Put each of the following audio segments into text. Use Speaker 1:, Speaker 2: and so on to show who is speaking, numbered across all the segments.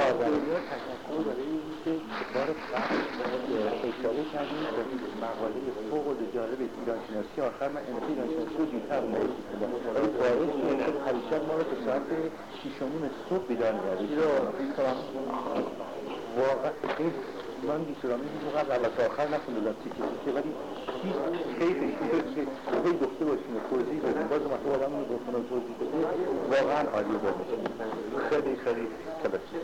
Speaker 1: کار داریم تشکر برای اینکه بار اشاره کردیم مقاله فوق العاده جالب ایرانشناسی آخر من انفی ایرانشناسی رو دیرتر معرفی کردم باعث شد پریشب ما رو به ساعت شیش و نیم صبح بیدار می‌کردید واقعا من بیسرامی بود قبل آخر نخوندم تیکه تیکه ولی هیچ خیلی که خیلی گفته باشیم و توضیح بدیم باز مثلا آدم رو گفتن و توضیح بده واقعا عالی بود خیلی خیلی کلاسی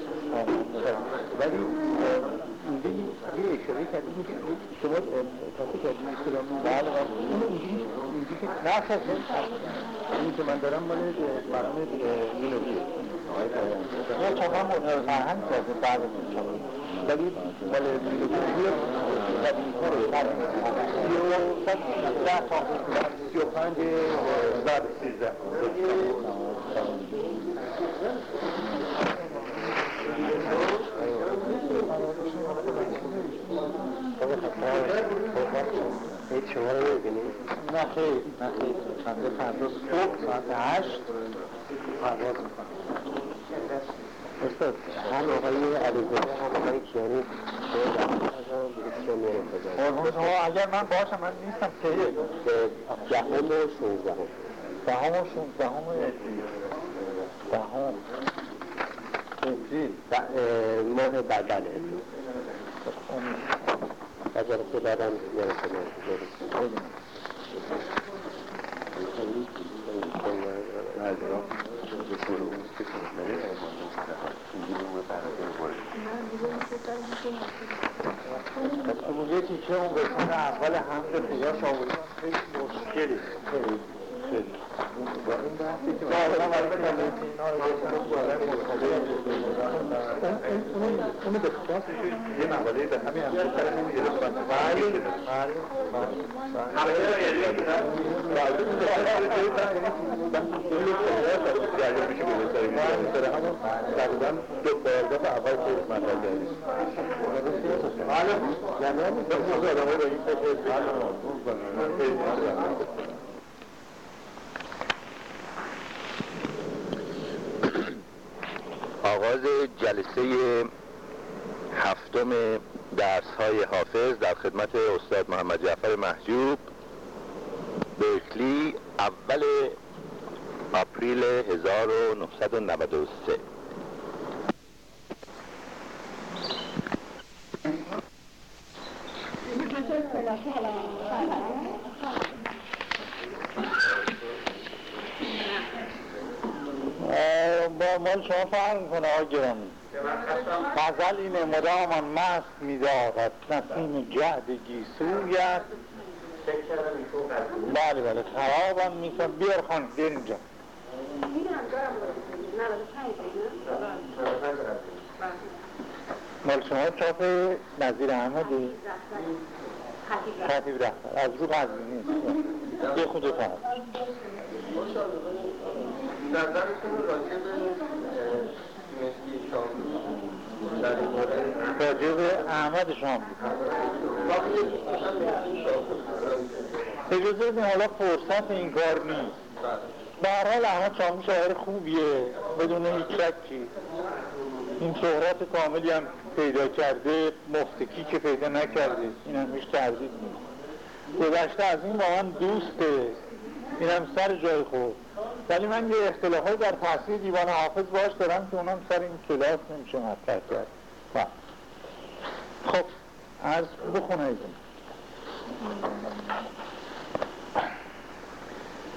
Speaker 1: ولی اینجا یه اشاره کردیم که شما تاسی کردیم بیسرامی بله اون اینجوری که نه این که من دارم مال مرحوم مینویه چقدر مدر فرهنگ کرده بعد ولی مال مینویه قدیمی تره سی و پنج بعد سیزده هیچ شما رو ببینید؟ نه خیلی نه خیلی فردا صبح ساعت هشت پرواز استاد هم آقای علیزاده هم کیانی قربون شما اگر من باشم من نیستم که. دهم و شونزدهم. دهم و شونزدهم دهم. اپریل ماه بله و جلسه بعدم جلسه اون تیکه اون قسمت اول حمد خیاش آوردن خیلی مشکلی. اونو به خاص یه مقاله به همین همسر همین گرفتن بله تقریبا دو پاراگراف اول که مطرح کردیم یعنی همین آدم های با این فکر آغاز جلسه هفتم درس های حافظ در خدمت استاد محمد جعفر محجوب برکلی اول آپریل 1993 با مال شما فرق می‌کنه آقای گرامی. غزل اینه مدامان مست میدارد نسیم جعد گیسویت. بله بله خرابم می‌کنم. بیار خان بیار اینجا. مال شما چاپ نظیر احمدی؟ خطیب رفتر از رو قضی نیست. یه خود فقط نظرتون راجع به به احمد شام اجازه بدین حالا فرصت این کار نیست. به هر حال احمد شامی شاعر خوبیه بدون هیچ شکی. این شهرت کاملی هم پیدا کرده مفتکی که پیدا نکرده. این هم هیچ تردید نیست. گذشته از این با من دوسته. این هم سر جای خود. ولی من یه اختلافات در تحصیل دیوان حافظ باش دارم که اونم سر این کلاس نمیشه مطرح کرد. خب از بخونه ایدون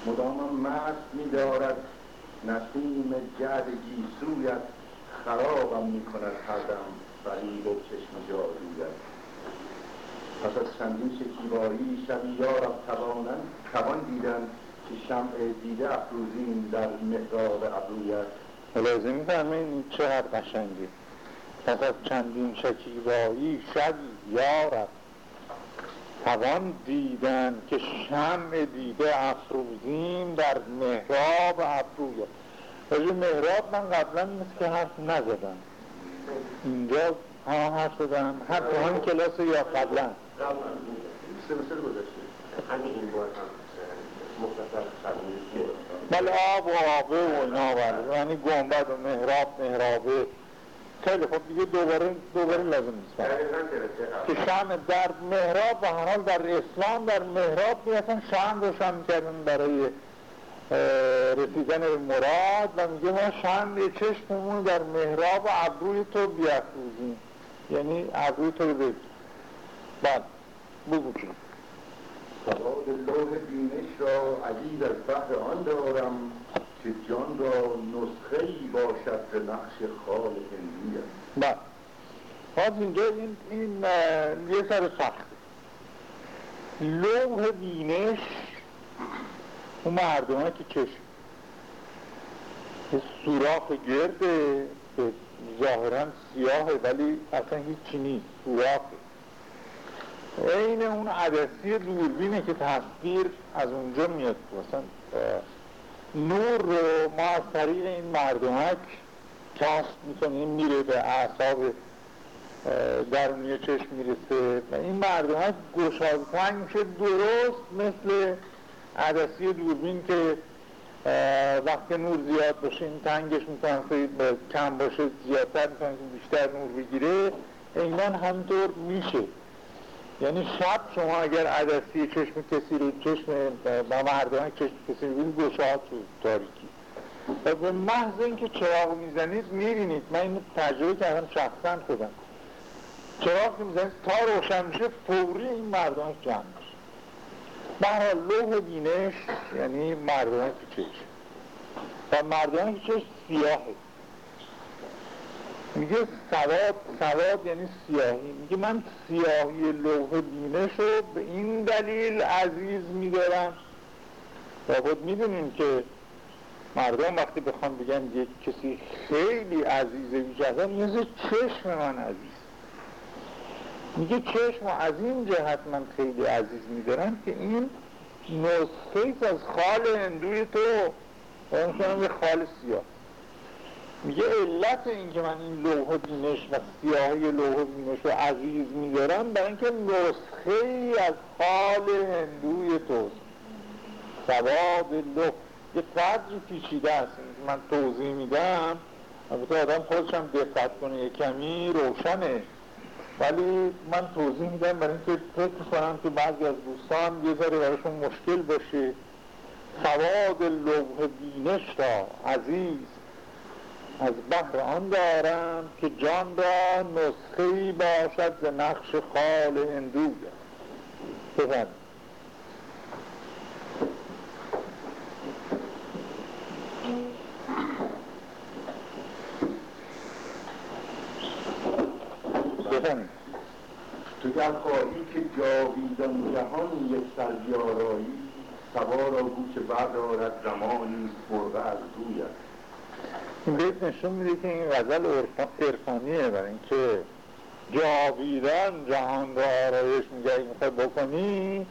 Speaker 1: مدام مست میدارد نسیم جد گیسویت خرابم می‌کند هر دم فریب و چشم جادویت. پس از چندین شکیبایی شبی یارب توانن توان دیدن که شمع دیده افروزین در محراب ابرویت. لازم می‌فهمین چقدر قشنگی پس از چندین شکیبایی شبی یارب. توان دیدن که شمع دیده افروزین در محراب ابرویت. راجع محراب من قبلا مثل که حرف نزدم. اینجا ها حرف زدم. همین کلاس یا قبلا. سه مثل گذاشته همین این بار هم. بله آب و آبه و اینا بله. یعنی گنبد و محراب محرابه.
Speaker 2: خیلی خب دیگه دوباره دوباره لازم نیست. که شم در محراب و حال در اسلام در محراب اصلا شم روشن می‌کردن برای رسیدن مراد و میگه ما شم چشممون در محراب و ابروی تو بیافروزیم. یعنی ابروی تو رو بگیم بله. بگو
Speaker 1: سواد لوح بینش را عزیز از بحر آن دارم که جان را نسخه ای باشد به نقش خال هندی
Speaker 2: بله باز اینجا این, این یه سر سخت. لوح بینش اون مردم که چشم. یه سوراخ گرده که ظاهرا سیاهه ولی اصلا هیچی نیست. سوراخه. این اون عدسی دوربینه که تصویر از اونجا میاد. مثلا نور رو ما از طریق این مردمک کسب می‌کنیم میره به اعصاب درونی چشم می‌رسه. و این مردمک گشاد میشه درست مثل عدسی دوربین که وقتی نور زیاد باشه این تنگش می‌کنن کم باشه زیادتر می‌کنن که بیشتر نور بگیره اینان همینطور میشه. یعنی شب شما اگر عدسی چشم کسی رو چشم با مردم چشم کسی رو گشاد تو تاریکی. و به محض اینکه چراغ می‌زنید می‌بینید. من اینو تجربه کردم شخصا خودم. چراغ می‌زنید تا روشن میشه فوری این مردم جمع میشه. برحال لوح بینش یعنی مردم که چشم. و مردم که چشم سیاهه. میگه سواد سواد یعنی سیاهی. میگه من سیاهی لوح بینش رو به این دلیل عزیز میدارم. و خود می‌دونیم که مردم وقتی بخوان بگن یک کسی خیلی عزیزه بیشتر میگه چشم من عزیز. میگه چشم از این جهت من خیلی عزیز میدارم که این نسخه از خال هندوی تو. و اون یه خال سیاه. میگه علت این که من این لوح بینش و سیاهی لوح بینش رو عزیز میدارم برای اینکه نسخه ای از حال هندوی توست. سواد لوح. یه قدری پیچیده است. من توضیح میدم. البته آدم خودش هم دقت کنه یه کمی روشنه. ولی من توضیح میدم برای اینکه فکر می‌کنم که بعضی از دوستان یه ذره براشون مشکل باشه. سواد لوح بینش را عزیز از بحر آن دارم که جان را نسخه باشد ز نقش خال هندوی بفرد بفرد
Speaker 1: تو گر خواهی که جاویدان جهان یک سر بیارایی سوار گوش بردارد زمانی فرقه از دویت
Speaker 2: این بیت نشون میده که این غزل ارفانیه برای اینکه جاویدن جهان را آرایش میگه می‌خوای بکنی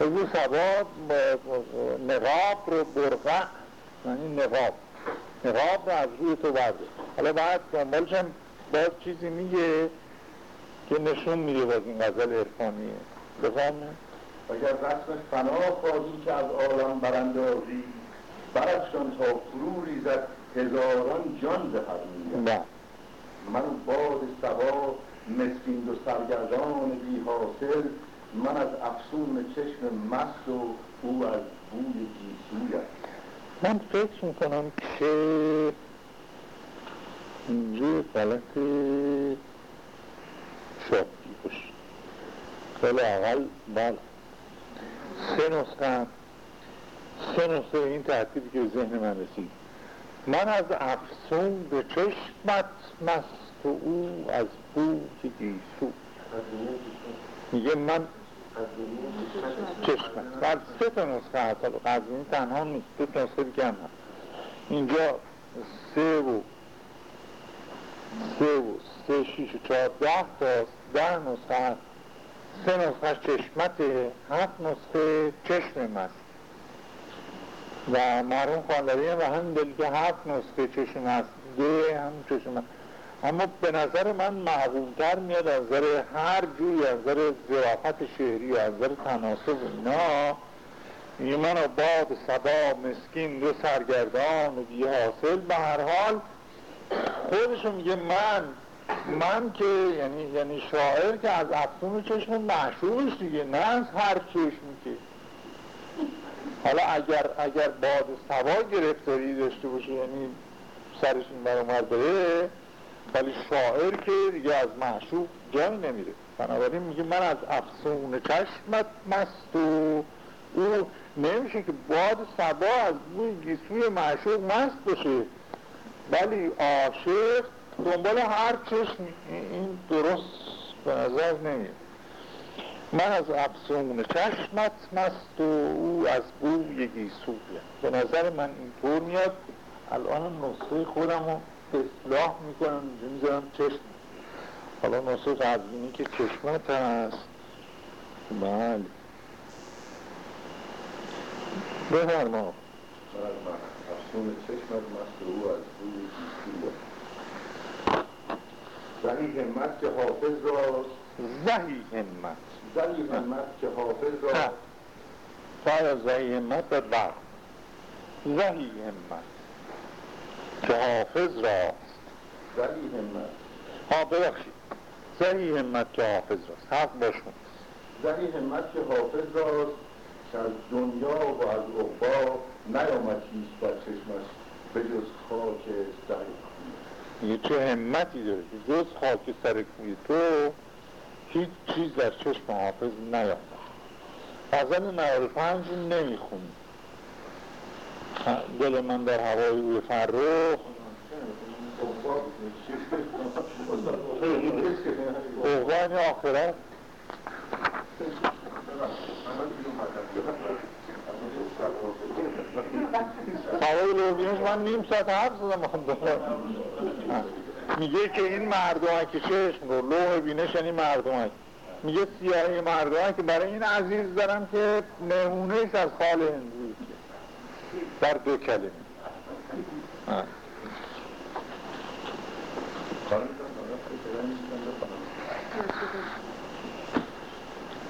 Speaker 2: بگو سواد نقاب رو برقع. یعنی نقاب. نقاب رو از روی تو برده حالا بعد دنبالش باز چیزی میگه که نشون میده باز این غزل ارفانیه بفهمه؟
Speaker 1: اگر رسم فنا خواهی که از عالم براندازی برشان تا فرو ریزد. هزاران جان به
Speaker 2: نه.
Speaker 1: من باد سبا مسکین و سرگردان بی حاصل من از افسون چشم مست و او از بوی گیسویت
Speaker 2: من فکر می‌کنم که اینجا غلط شاکی باشه. خیلی اول بله. سه نسخه سه نسخه این تحتیبی که ذهن من رسید. من از افسون به چشمت مست و او از بوی گیسو. میگه من چشمت. بعد سه تا نسخه هست قضیه تنها نیست. دو تا نسخه دیگه هم هست. اینجا سه و سه و سه شیش و چهار ده تا ده نسخه هست. سه نسخه چشمته. هفت نسخه چشم مست. و مرحوم خانداری هم و هم دل که هفت نسخه چشم هست ده هم چشم اما به نظر من معقولتر میاد از نظر هر جوی از نظر ظرافت شهری از نظر تناسب اینا. یه من باد سبا مسکین دو سرگردان و حاصل. به هر حال خودشون میگه من من که یعنی یعنی شاعر که از افسون چشم معشوقش دیگه نه از هر چشمی که حالا اگر اگر باد سوا گرفتاری داشته باشه یعنی سرش این بر بره ولی شاعر که دیگه از معشوق جای نمیره. بنابراین میگه من از افسون چشمت مست و او نمیشه که باد سبا از بوی گیسوی معشوق مست باشه. ولی عاشق دنبال هر چشم این درست به نظر نمیاد. من از افسون چشمت مست و او از بوی گیسوی به نظر من اینطور میاد. الان نسخه خودم رو اصلاح می‌کنم اینجا می‌ذارم چشم. حالا نسخه قدیمی که چشمت هست. بله. بفرما.
Speaker 1: افسون چشمت مست او از بوی گیسوی زهی همت که حافظ را
Speaker 2: زهی همت.
Speaker 1: زهی همت که حافظ را
Speaker 2: زهی همت به زهی همت که حافظ را
Speaker 1: زهی همت
Speaker 2: ها ببخشید. زهی همت که حافظ راست. حق باشون.
Speaker 1: زهی همت که حافظ راست. که از دنیا و از عقبا نیامد هیچ بر چشمش به جز خاک سر
Speaker 2: یه چه همتی داره که جز خاک سر کوی تو هیچ چیز در چشم حافظ نیامد غزل 95 نمی‌خونی دل من در هوای اوی فرخ. اوغان آخرت هوای لوبینش من نیم ساعت حرف زدم. میگه که این مردم که چشم رو لوح بینش یعنی مردم میگه سیاهی که برای این عزیز دارم که نمونه از خال هندوی در دو کلمه.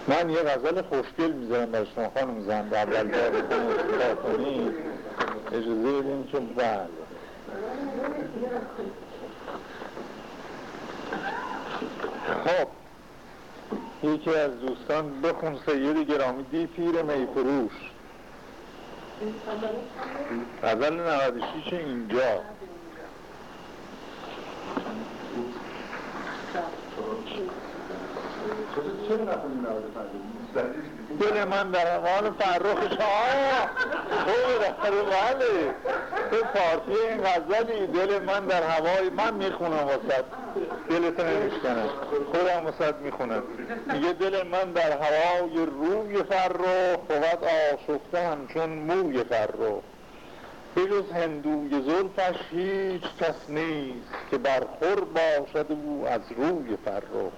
Speaker 2: من یه غزل خوشگل می‌ذارم برای شما خانم زنده اول دار کنی. اجازه بدیم که بله. خب یکی از دوستان بخون سید گرامی دی پیر میفروش. غزل 96 اینجا. دل من در حال فرخ شاه. خوب در بله تو پارتی این غزلی دل من در هوای من می‌خونم واسد دلتو نمیشکنم. خودم واسد می‌خونم. میگه دل من در هوای روی فرخ بود آشفته همچون موی فرخ. بجز هندوی زلفش هیچ کس نیست که برخور باشد او از روی فرخ.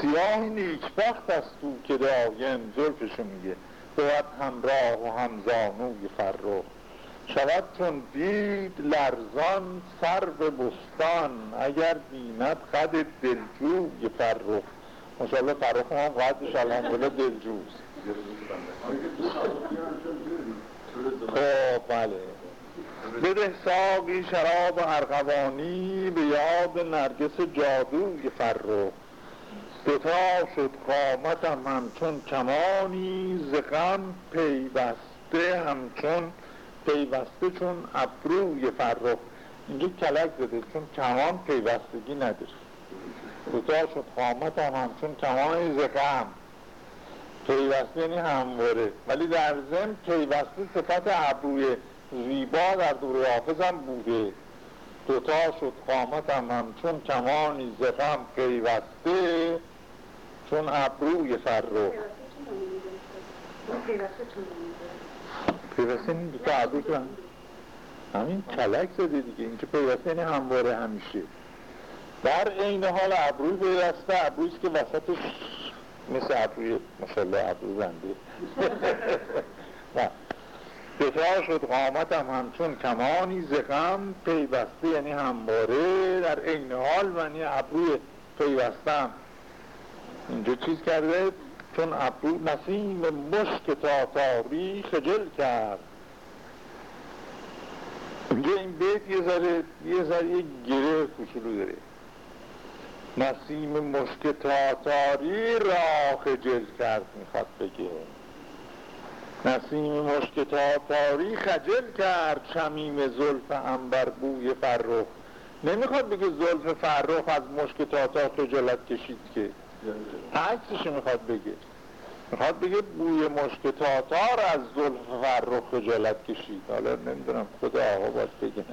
Speaker 2: سیاه نیکبخت است او که دایم زلفشو میگه. بود همراه و همزانوی فرخ. شود چون دید لرزان سر به بستان اگر بیند قد دلجوی فرخ. ماشاءالله فرخ هم قدش الحمدلله دلجوست. خب بله. بده ساقی شراب ارغوانی به یاد نرگس جادوی فرخ. دوتا شد قامتم همچون کمانی ز غم پیوسته همچون پیوسته چون ابروی فرخ. اینجا کلک زده چون کمان پیوستگی نداره. دوتا شد قامتم همچون کمانی ز غم. پیوسته یعنی همواره. ولی در ضمن پیوسته صفت ابروی زیبا در دور حافظم بوده. دوتا شد قامتم همچون کمانی زغم پیوسته چون ابروی فرخ پیوسته این دوتا ابرو که همین کلک زده دیگه. اینکه پیوسته یعنی همواره همیشه. در عین حال ابروی پیوسته ابرویست که وسطش مثل ابروی ماشاءالله ابرو زنده. دفاع شد. قامتم همچون کمانی زغم پیوسته یعنی همواره در عین حال من یه ابروی پیوستم اینجا چیز کرده؟ چون ابرو نسیم مشک تاتاری خجل کرد. اینجا این بیت یه ذره یه ذره یه گره کوچولو داره. نسیم مشک تاتاری را خجل کرد می‌خواد بگه. نسیم مشک تاتاری خجل کرد شمیم زلف انبر بوی فرخ. نمی‌خواد بگه زلف فرخ از مشک تاتار خجالت کشید که. عکسش می‌خواد بگه. می‌خواد بگه بوی مشک تاتار از زلف فرخ خجالت کشید. حالا نمی‌دونم خدا آقا باید بگه.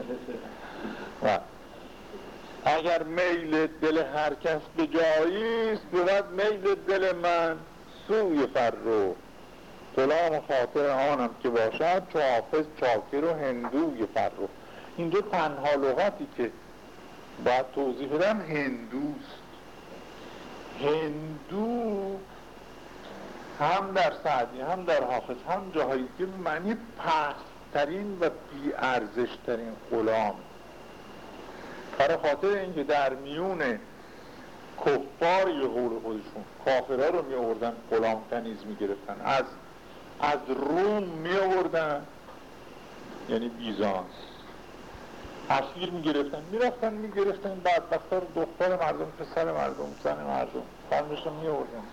Speaker 2: اگر میل دل هر کس به جاییست بود میل دل من سوی فرخ. غلام خاطر آنم که باشد چو حافظ چاکر و هندوی فرخ. اینجا تنها لغتی که باید توضیح بدم هندوست. هندو هم در سعدی هم در حافظ هم جاهایی که معنی پسترین و بیارزشترین غلام. برای خاطر اینکه در میون کفار یه حول خودشون کافرها رو می آوردن غلام تنیز می گرفتن از از روم می آوردن یعنی بیزانس. اسیر می گرفتن می رفتن می گرفتن بعد بختار دختر مردم پسر مردم زن مردم فرمشتن می آوردن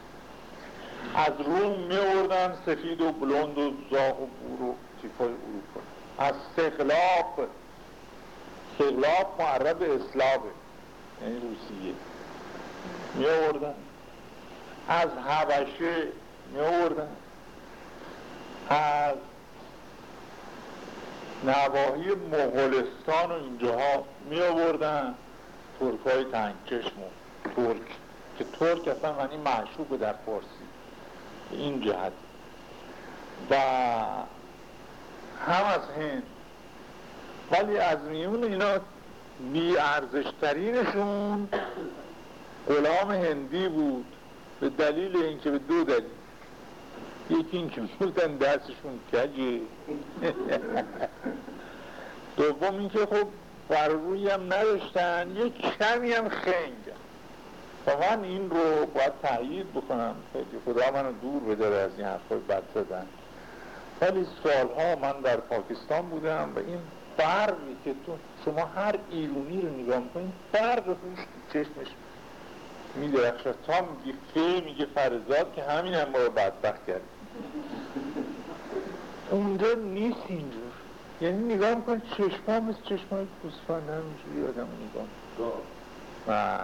Speaker 2: از روم می آوردن سفید و بلند و زاغ و بور و تیپای اروپا. از سخلاق سخلاق معرب اسلامه یعنی روسیه. می آوردن از حبشه می آوردن از نواحی مغولستان و اینجاها می آوردن ترک های تنگچشم و ترک. که ترک اصلا معنی معشوق در فارسی. این جهت. و هم از هند. ولی از میون اینا بی ارزشترینشون غلام هندی بود. به دلیل اینکه به دو دلیل. یکی اینکه بودن دستشون کجه دوم اینکه خب بر روی هم نداشتن یک کمی هم خنگ و من این رو باید تایید بکنم خیلی خدا منو دور بداره از این حرفای بد زدن ولی سالها من در پاکستان بودم و این فرقی که تو شما هر ایرونی رو نگاه می‌کنید فرق روش چشمش میدرخشد تا میگه فی میگه فرزاد که همین هم ما رو بدبخت کرد اونجا نیست اینجور. یعنی نگاه می‌کنید چشم مثل چشم های پوسفند همینجوری آدم نگاه و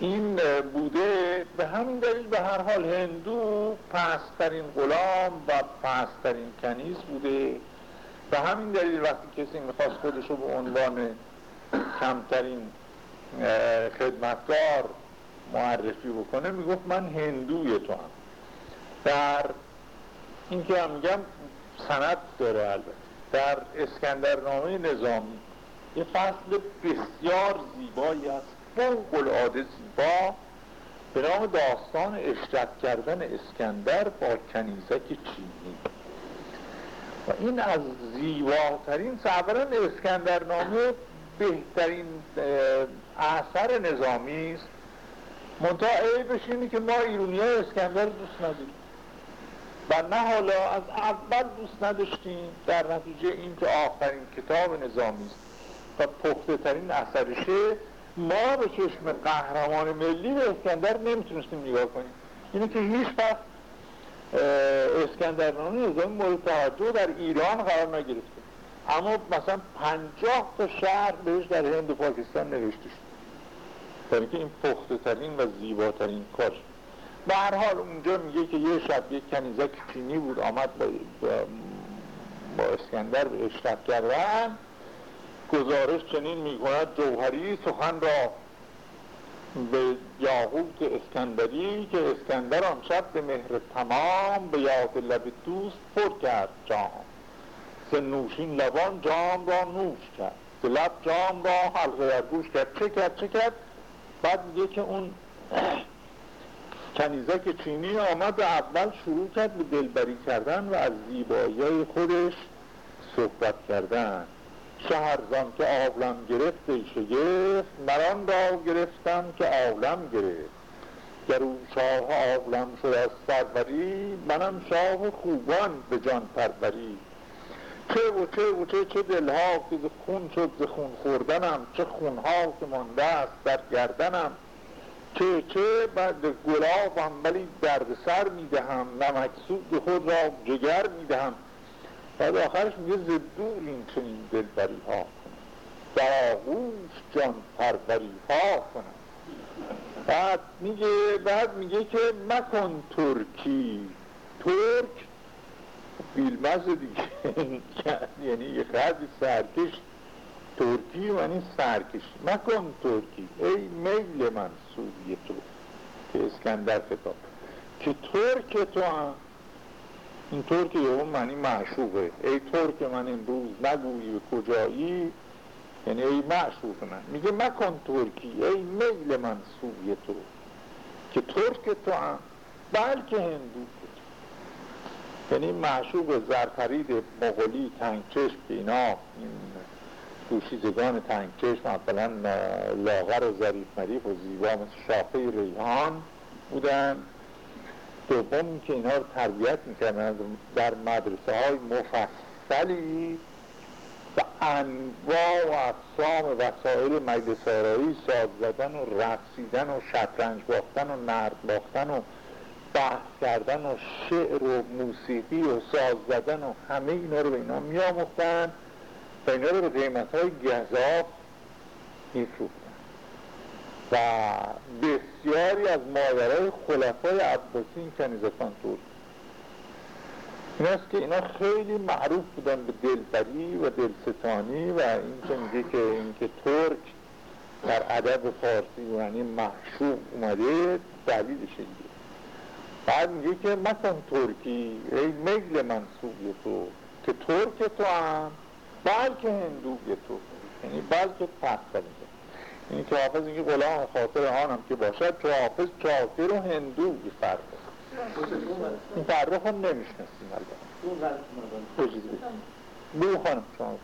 Speaker 2: این بوده به همین دلیل به هر حال هندو پسترین غلام و پسترین کنیز بوده. به همین دلیل وقتی کسی می‌خواست خودش رو به عنوان کمترین خدمتگار معرفی بکنه می‌گفت من هندوی تو هم. در این که هم میگم سند داره البته. در اسکندرنامه نظامی یه فصل بسیار زیبایی است. فوق العاده زیبا. به نام داستان اشترک کردن اسکندر با کنیزک چینی. و این از زیباترین سبران اسکندرنامه بهترین اثر نظامی است. منتها عیبش اینه که ما ایرونی های اسکندر دوست نداریم. و نه حالا از اول دوست نداشتیم در نتیجه این که آخرین کتاب نظامی است و پخته ترین اثرشه ما به چشم قهرمان ملی به اسکندر نمی‌تونستیم نگاه کنیم. اینه که هیچ وقت اسکندرنامه نظامی مورد توجه در ایران قرار نگرفته. اما مثلا پنجاه تا شهر بهش در هند و پاکستان نوشته شد این پخته ترین و زیباترین کار. به هر حال اونجا میگه که یه شب یک کنیزک چینی بود آمد با, با اسکندر به اشتق کردن گزارش چنین می‌کند جوهری سخن را به یاقوت اسکندری که اسکندر آن شب به مهر تمام به یاد لب دوست پر کرد جام. ز نوشین لبان جام را نوش کرد لب جام را حلقه در گوش کرد. چه کرد؟ چه کرد؟ بعد میگه که اون کنیزک چینی آمد و اول شروع کرد به دلبری کردن و از زیبایی خودش صحبت کردن. شهرزان که آولم گرفت شگفت. مران را گرفتم که آولم گرفت. گر او شاه آولم شد از سروری منم شاه خوبان به جان پروری. چه و چه و چه چه دلها که خون شد خون خوردنم چه خونها که مانده است در گردنم. چه چه بعد گلابم ولی درد سر می‌دهم نمک سود خود را جگر می‌دهم. بعد آخرش میگه زدور این چنین دلبری ها در آغوش جان پروری ها کنم. بعد میگه بعد میگه که مکن ترکی. ترک بیلمز دیگه. یعنی یه خردی سرکش. ترکی یعنی سرکش. مکن ترکی. ای میل من. سوی تو که اسکندر خطاب. که ترک تو هم. این ترک یه اون معنی معشوقه. ای ترک من امروز نگویی به کجایی؟ یعنی ای معشوق من. میگه مکن ترکی ای میل من سوی تو. که ترک تو هم بلکه هندو یعنی معشوق زرخرید مغولی تنگچشم که اینا این دوشیزگان تنگچشم مثلا لاغر و ظریف مریف و زیبا مثل شاخه ریحان بودن. دوم که اینها رو تربیت می‌کردن در مدرسه های مفصلی و انواع و اقسام وسایل مجلس آرایی ساز زدن و رقصیدن و شطرنج باختن و نرد باختن و بحث کردن و شعر و موسیقی و ساز زدن و همه اینا رو به اینا میاموختن اینا رو به قیمت های گذاب میفروختن و بسیاری از مادرهای خلفای عباسی این کنیزتان طور این است که اینا خیلی معروف بودن به دلبری و دلستانی و این که میگه که اینکه ترک در ادب فارسی یعنی محشوب اومده دلیلش اینه. بعد میگه که مکن ترکی ای میل منصوبی تو که ترک تو هم بلکه هندوی تو. یعنی بلکه پس این که. حافظ اینکه غلام خاطر آنم که باشد که حافظ چاکر و هندوی فرق. این فرق رو نمیشنستیم البته. بگو خانم شما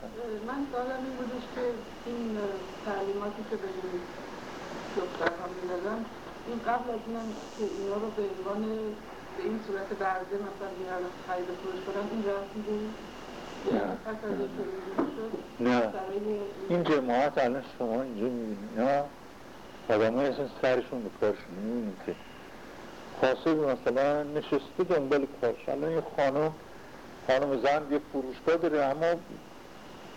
Speaker 3: من سالم این بودش که این تعلیماتی که به این دخترها می‌دادن این قبل از اینم که اینا رو به عنوان به این صورت برده مثلا میارن خرید فروش کنن این رسم بود
Speaker 2: نه این جماعت الان شما اینجا می‌بینید نه آدم های اصلا سرشون به کارشون می‌بینید که خاصه مثلا نشسته دنبال کارش الان یه خانم خانم زن یه فروشگاه داره اما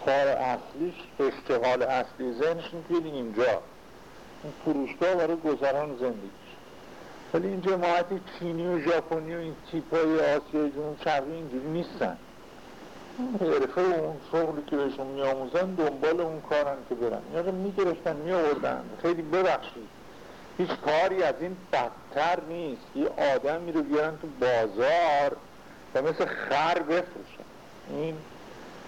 Speaker 2: کار اصلیش اشتغال اصلی ذهنش توی اینجا این فروشگاه برای گذران زندگیش ولی این جماعتی چینی و ژاپنی و این تیپ های آسیای جنوب شرقی اینجوری نیستن حرفه و اون شغلی که بهشون میآموزن دنبال اون کارن که برن. اینا رو می‌گرفتن میآوردن. خیلی ببخشید. هیچ کاری از این بدتر نیست. یه آدمی رو بیارن تو بازار و مثل خر بفروشن. این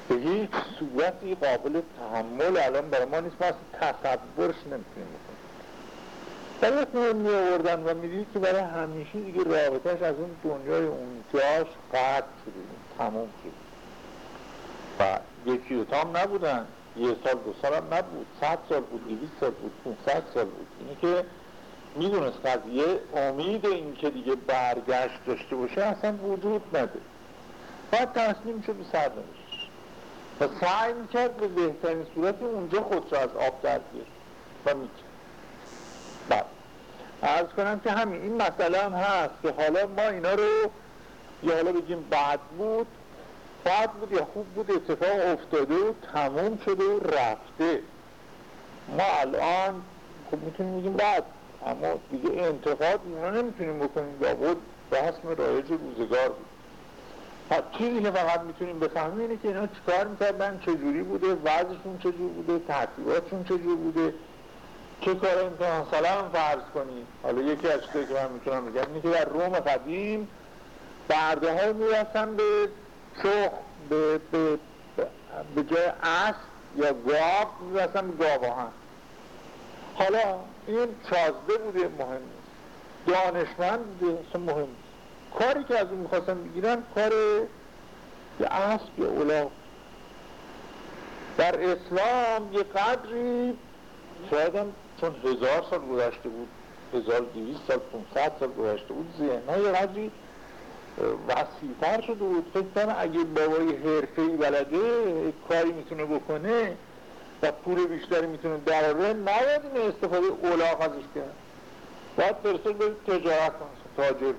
Speaker 2: به هیچ صورتی قابل تحمل الان برای ما نیست. ما اصلا تصورش نمی‌تونیم بکنیم. وقتی می آوردن و می‌دید که برای همیشه دیگه رابطهش از اون دنیای اونجاش قطع شده. تمام شده. و یکی دوتا هم نبودن یه سال دو سال هم نبود. صد سال بود دویست سال بود پونصد سال بود. اینه که می‌دونست قضیه امید این که دیگه برگشت داشته باشه اصلا وجود نده باید تصمیم شد به سر و سعی می‌کرد به بهترین صورت اونجا خودش از آب در و می‌کرد. بعد ارز کنم که همین این مسئله هم هست که حالا ما اینا رو یا حالا بگیم بد بود بد بود یا خوب بود اتفاق افتاده و تموم شده و رفته. ما الان خب می‌تونیم بگیم بعد اما دیگه انتقاد اینا نمی‌تونیم بکنیم. یا بود رسم رایج روزگار بود. چیزی که فقط می‌تونیم بفهمیم اینه که اینا چیکار می‌کردن چجوری بوده وضعشون چجور بوده ترتیباتشون چجور بوده چه کار می‌تونن مثلا فرض کنید حالا یکی از چیزایی که من می‌تونم بگم اینه که در روم قدیم برده ها می‌رسن به چخ به, به, به جای اسب یا گاو می‌رسن به گاواهن حالا این چازده بوده مهم نیست. دانشمند بوده اصلا مهم نیست. کاری که از اون می‌خواستن بگیرن کار یه اسب یا اولاق در اسلام یه قدری شاید هم چون هزار سال گذشته بود هزار دویست سال پونصد سال گذشته بود ذهنها یه قدری وسیعتر شده بود. فکر اگه بابای حرفه‌ای بلده کاری می‌تونه بکنه و پول بیشتری می‌تونه دراره نباید این استفاده اولاغ ازش کرد باید فرستاد به تجارت تاجر.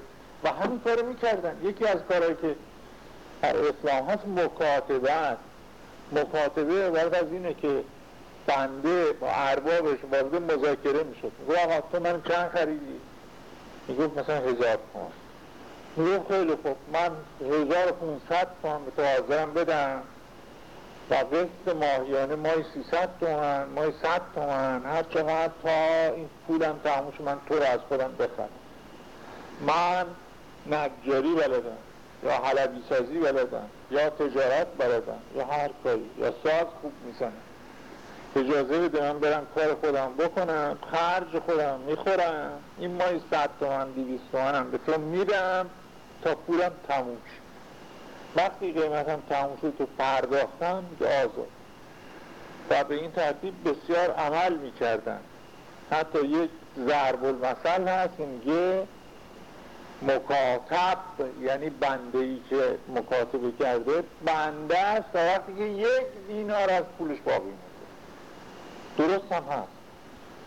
Speaker 2: و همین کار می‌کردن. یکی از کارهایی که در اسلام هست مکاتبه است. مکاتبه عبارت از اینه که بنده با اربابش وارد مذاکره می‌شد. میگو آقا تو من چند خریدی؟ می‌گفت مثلا هزار تومن می‌گفت خیلی خوب. من هزار پونصد تومن به تو حاضرم بدم. و قسط ماهیانه مای سیصد تومن مای صد تومن. هر چقدر تا این پولم تموش من تو رو از خودم بخرم. من نجاری بلدم یا حلبی سازی بلدم یا تجارت بلدم یا هر کاری یا ساز خوب می‌زنم. اجازه بده من برم کار خودم بکنم خرج خودم می‌خورم. این مای صد تومن دیویست تومنم به تو میدم. تا پولم تموم شد. وقتی قیمتم تموم شد تو پرداختم آزاد. و به این ترتیب بسیار عمل می‌کردن. حتی یک ضرب المثل هست میگه مکاتب یعنی بنده ای که مکاتبه کرده. بنده است وقتی که یک دینار از پولش باقی میده درست هم هست.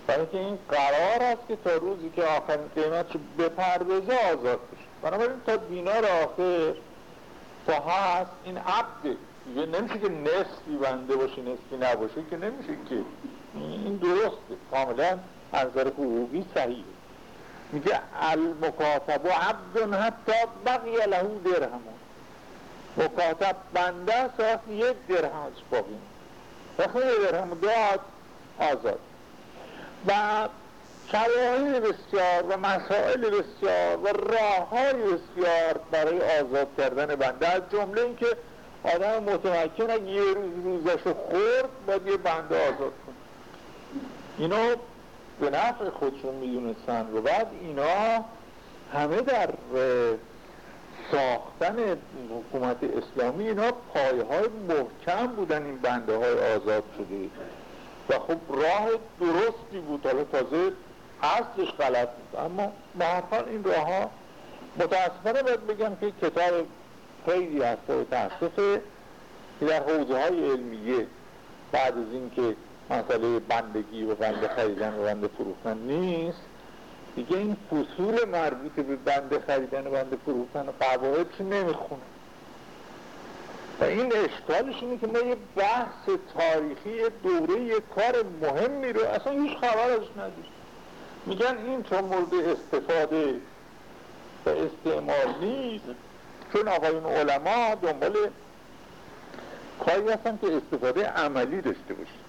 Speaker 2: برای اینکه این قرار است که تا روزی که آخرین قیمتش بپردازه آزاد بشه. بنابراین تا دینار آخر تا هست این عبده. دیگه نمیشه که نصفی بنده باشه نصفی نباشه که نمیشه که. این درسته. کاملا از حقوقی صحیحه. میگه المکاتب و عبد حتی بقی له درهمون مکاتب بنده است یک درهم از باقی. وقتی درهم داد آزاد. و شواهد بسیار و مسائل بسیار و راه های بسیار برای آزاد کردن بنده. از جمله اینکه آدم متمکن اگه یه روز روزشو خورد باید یه بنده آزاد کنه. اینو به نفع خودشون می‌دونستن و بعد اینا همه در ساختن حکومت اسلامی اینا پایه های محکم بودن این بنده های آزاد شده. و خب راه درستی بود. حالا تازه اصلش غلط بود اما به این راه ها متاسفانه باید بگم که کتاب خیلی هست و تحصیف در حوزه های علمیه بعد از اینکه مسئله بندگی و بنده خریدن و بنده فروختن نیست. دیگه این فصول مربوط به بنده خریدن و بنده فروختن و قواعدش نمی‌خونه؟ و این اشکالش اینه که ما یه بحث تاریخی دوره یه کار مهمی رو اصلا هیچ خبر ازش ندید میگن این چون مورد استفاده و استعمال نیست چون آقایون علما دنبال کاری هستن که استفاده عملی داشته باشه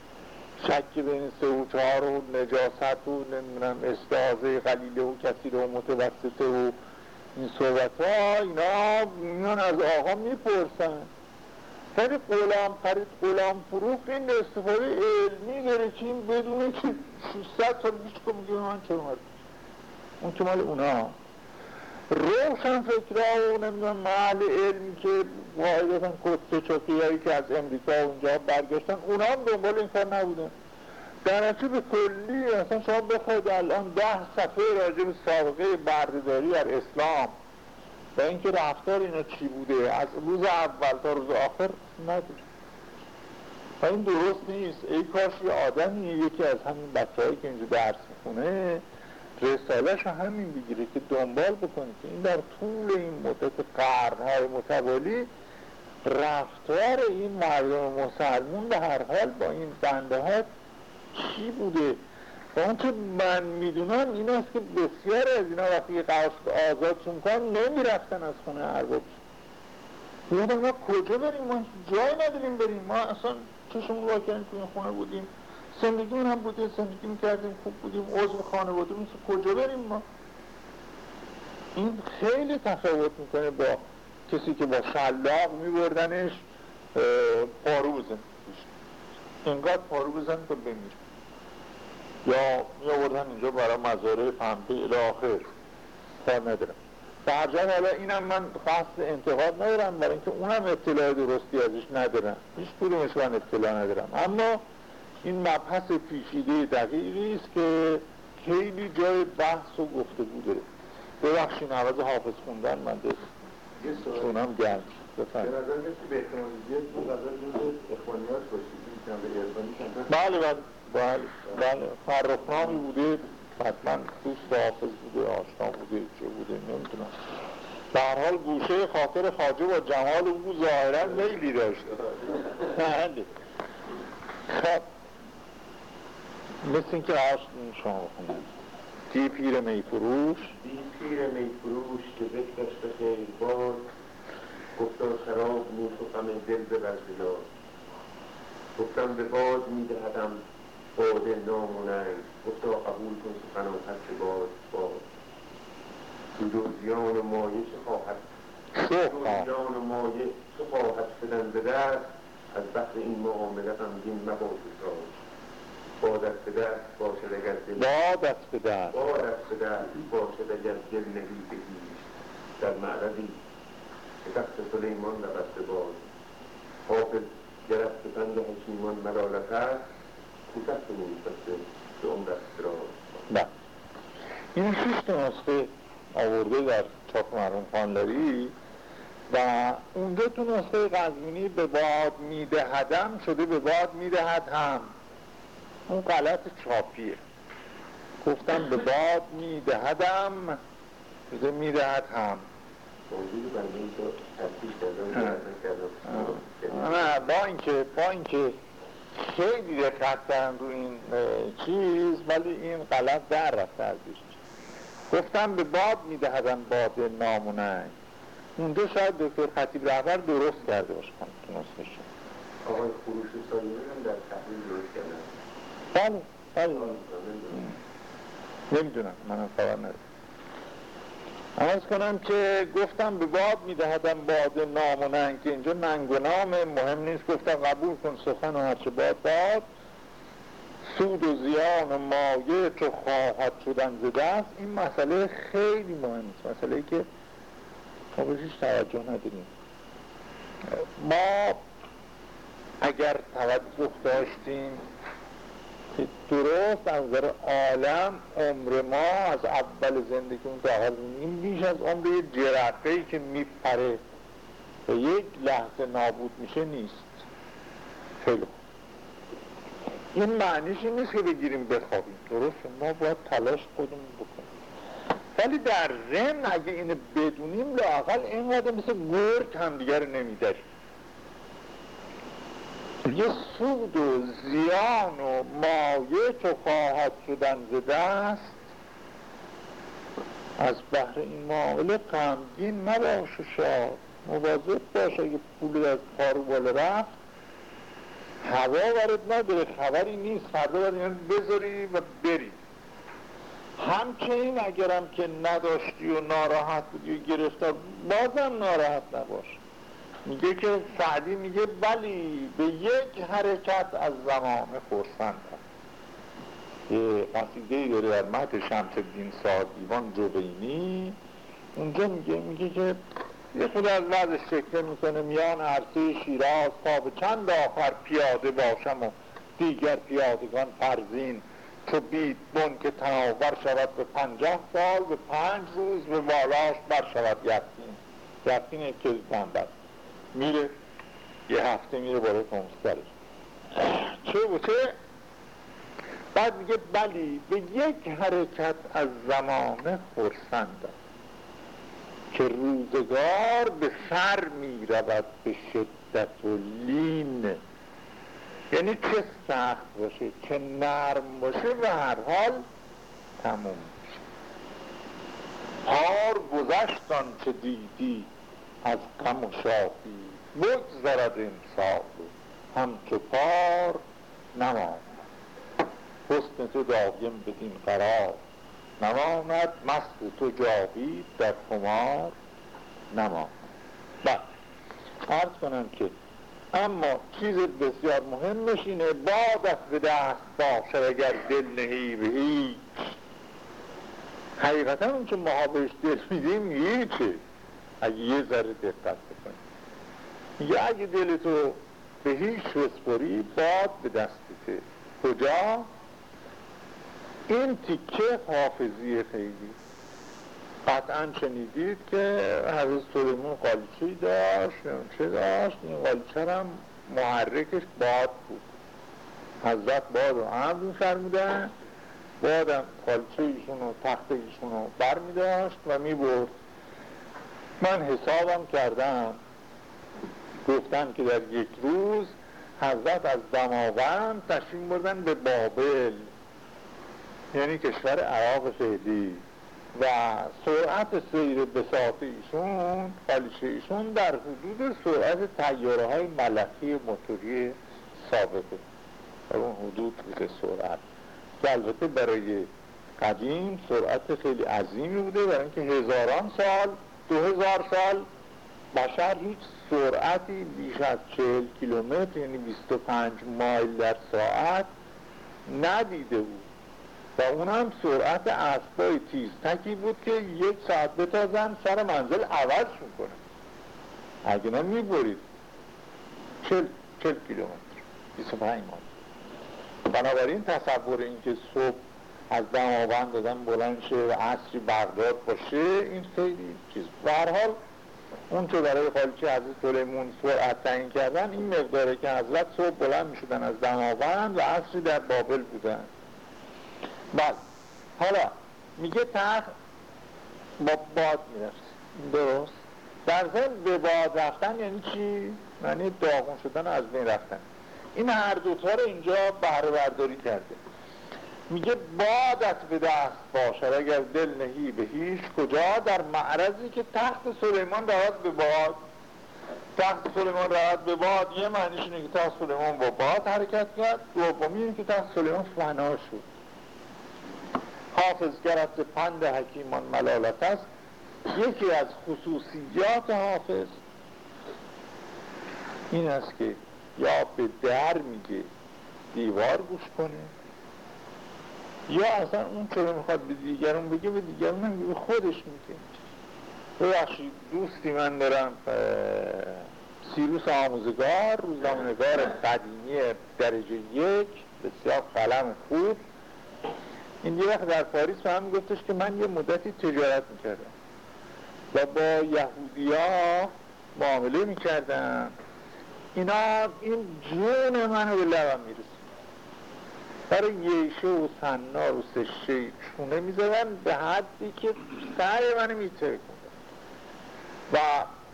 Speaker 2: شک بین سه و چهار و نجاست و نمی‌دونم استعاذه قلیله و کثیر و متوسطه و این صحبت ها اینا میان از آقا می‌پرسن. ولی غلام خرید غلام فروخت این استفاده علمی داره که بدونه که 600 سال بیش که میگه من چه اومد اون که مال اونا. روشن فکرها و نمی‌دونم محل علمی که قاعدتا کتسه چاکی هایی که از امریکا اونجا برگشتن اونا هم دنبال این کار نبودن. در به کلی اصلا شما بخواید الان ده صفحه راجع به سابقه بردهداری در اسلام و اینکه رفتار اینا چی بوده از روز اول تا روز آخر نداره این درست نیست. ای کاش یه آدمی یکی از همین بچه که اینجا درس می‌خونه رسالش همین بگیره که دنبال بکنه که این در طول این مدت قرنهای متوالی رفتار این مردم مسلمون به هر حال با این بنده ها چی بوده؟ و اون من می‌دونم این است که بسیار از اینا وقتی قصد آزادشون کن نمی‌رفتن از خونه ارباب. میگن ما کجا بریم؟ ما جای نداریم بریم. ما اصلا چشمون را کردیم توی خونه بودیم. زندگی هم بوده زندگی می‌کردیم خوب بودیم عضو خانواده. میشه کجا بریم ما؟ این خیلی تفاوت می‌کنه با کسی که با شلاق میبردنش پارو بزن. اینقدر پارو بزن تا بمیره. یا می آوردن اینجا برای مزاره پنبه الاخر کار ندارم. در حالا اینم من خاص انتقاد ندارم برای اینکه اونم اطلاع درستی ازش ندارم. هیچ کدومش من اطلاع ندارم. اما این مبحث پیشیده دقیقی است که خیلی جای بحث و گفته بوده ببخشین عوض حافظ خوندن من
Speaker 1: سوال.
Speaker 2: اونم گرم.
Speaker 1: به نظر میاد که به احتمال زیاد اون جز اخوانیات کندن
Speaker 2: بله بله بله بله. فرخنامی بوده حتما دوست حافظ بوده آشنا بوده چه بوده نمی‌دونم. در حال گوشه خاطر خاجه با جمال او ظاهرا میلی داشته بله. خب. مثل اینکه عشق شما بخونم دی پیر می فروش.
Speaker 1: بی پیر می فروش که بکشت خیلی باد. گفتا شراب نوش و غم دل ببر گفتم به باد میدهدم باده نام و ننگ گفتا قبول کن سخن آخر که باد باد. سود و زیان و مایه چه خواهد سود و
Speaker 2: سوخا
Speaker 1: زیان و مایه چه خواهد شدن به دست از بحر این معامله غمگین مباش شاد باد از به دست باشد اگر دل
Speaker 2: با دست به دست
Speaker 1: باد از به دست باشد اگر دل نهی بگیش در معرضی که تخت سلیمان نبسته باد. حافظ گرفت به بند حکیمان ملالت نمود بسته به عمرت دراز.
Speaker 2: نه این شش نسخه آورده در چاپ مرحوم خانلری و اون دو تا نسخه قزمینی به باد میدهدم شده به باد می‌دهد هم. اون غلط چاپیه. گفتم به باد میدهدم شده می‌دهد هم. نه با اینکه با اینکه خیلی دقت کردن رو این چیز ولی این غلط در رفته ازش گفتم به باد میدهدن باد ناموننگ اونجا شاید دکتر خطیب رهبر درست کرده باشه. نسخه‌ش.
Speaker 1: آقای خروش سایه هم در تحلیل درست کردم
Speaker 2: بله بله.
Speaker 1: نمی‌دونم.
Speaker 2: نمی‌دونم منم خبر ندارم. عرض کنم که گفتم به باد میدهدم باد نام و ننگ که اینجا ننگ و نام مهم نیست. گفتم قبول کن سخن و هرچه باد باد. سود و زیان و مایه چو خواهد شدن ز دست این مسئله خیلی مهم است. مسئله که ما بهش توجه نداریم. ما اگر توجه داشتیم که درست از نظر عالم عمر ما از اول زندگیمون تا آخر زندگی بیش از عمر یه که میپره و یک لحظه نابود میشه نیست. خیلی. این معنیش این نیست که بگیریم بخوابیم. درست؟ ما باید تلاش خودمون بکنیم. ولی در ضمن اگه اینو بدونیم لاقل اینقدر مثل گرگ همدیگه رو نمیداریم یه سود و زیان و مایه که خواهد شدن ز دست از بهر این معامله غمگین مباش و شاد مواظب باش اگه پول از پارو بالا رفت هوا برات نداره خبری نیست. فردا باید اینا رو بذاری و بری. همچنین اگرم که نداشتی و ناراحت بودی و گرفتار بازم ناراحت نباش. میگه که سعدی میگه ولی به یک حرکت از زمان خورسندم یه قصیده ای داره در مهد شمس الدین سعد دیوان جوینی. اونجا میگه میگه که یه خود از وضع شکل می‌کنه میان عرصه شیراز تا به چند آخر پیاده باشم و دیگر پیادگان فرزین. چو بید بن که تناور شود به پنجاه سال به پنج روز به بالاش بر شود یقین. یقین که بند میره یه هفته میره بالای کنسرش. چه و چه بعد میگه بلی به یک حرکت از زمانه خرسندم. که روزگار به سر می‌رود به شدت و لین. یعنی چه سخت باشه چه نرم باشه و هر حال تموم میشه. پار گذشتان چه دیدی از غم و شادی بگذرد امسال. همچو پار نماند. حسن تو دایم بدین قرار. نماند مست تو جاوید در خمار نماند. بله. عرض کنم که اما چیز بسیار مهمش اینه بادت به دست باشد اگر دل نهی به هیچ. حقیقتا اون که ما بهش دل میدیم هیچه. اگه یه ذره دقت بکنی میگه اگه دلتو به هیچ بسپری باد به دستته کجا؟ این تیکه حافظی خیلی. قطعا شنیدید که حضرت سلیمون قالیچه داشت چه داشت این قالیچه هم محرکش باد بود. حضرت باد و عمد میفرمودن بادم قالیچه ایشون و تخت ایشون رو بر می داشت و می برد من حسابم کردم گفتم که در یک روز حضرت از دماوند تشریف بردن به بابل. یعنی کشور عراق فعلی و سرعت سیر بساط ایشون خالیچه ایشون در حدود سرعت تیاره های ملکی موتوری ثابته. در اون حدود بوده سرعت. که البته برای قدیم سرعت خیلی عظیمی بوده برای اینکه هزاران سال دو هزار سال بشر هیچ سرعتی بیش از چهل کیلومتر یعنی 25 مایل در ساعت ندیده بود. و اونم سرعت اسبای تیزتکی بود که یک ساعت بتازن سر منزل عوض می‌کنه. اگه نه می‌برید چل, چل کیلومتر 25 مایل. بنابراین تصور اینکه صبح از دماوند دادن بلند شه و عصری بغداد باشه این خیلی چیز به حال اون که برای خالچه حضرت سلیمون سرعت تعیین کردن این مقداره که حضرت صبح بلند می‌شدن از دماوند و عصری در بابل بودن. بله. حالا میگه تخت با باد می‌رسه درست. در ضمن به باد رفتن یعنی چی؟ یعنی داغون شدن از بین رفتن. این هر دوتا رو اینجا بهره برداری کرده. میگه بادت به دست باشد اگر دل نهی به هیچ کجا در معرضی که تخت سلیمان رود به باد. تخت سلیمان رود به باد. یه معنیش اینه که تخت سلیمان با باد حرکت کرد. دومی اینه که تخت سلیمان فنا شد. حافظ گرفت پند حکیمان ملالت است. یکی از خصوصیات حافظ این است که یا به در میگه دیوار گوش کنه یا اصلا اون چرا می‌خواد به دیگرون بگه به دیگرون نمیگه به خودش میگه. ببخشید دوستی من دارم سیروس آموزگار روزنامه‌نگار قدیمی درجه یک بسیار قلم خوب. این یه وقت در پاریس به هم گفتش که من یه مدتی تجارت می‌کردم. و با یهودی ها معامله می‌کردم اینا این جون منو به لبم می‌رسید برای ییشه و سنار و سشه چونه می‌زدن به حدی که سعی منو میتره و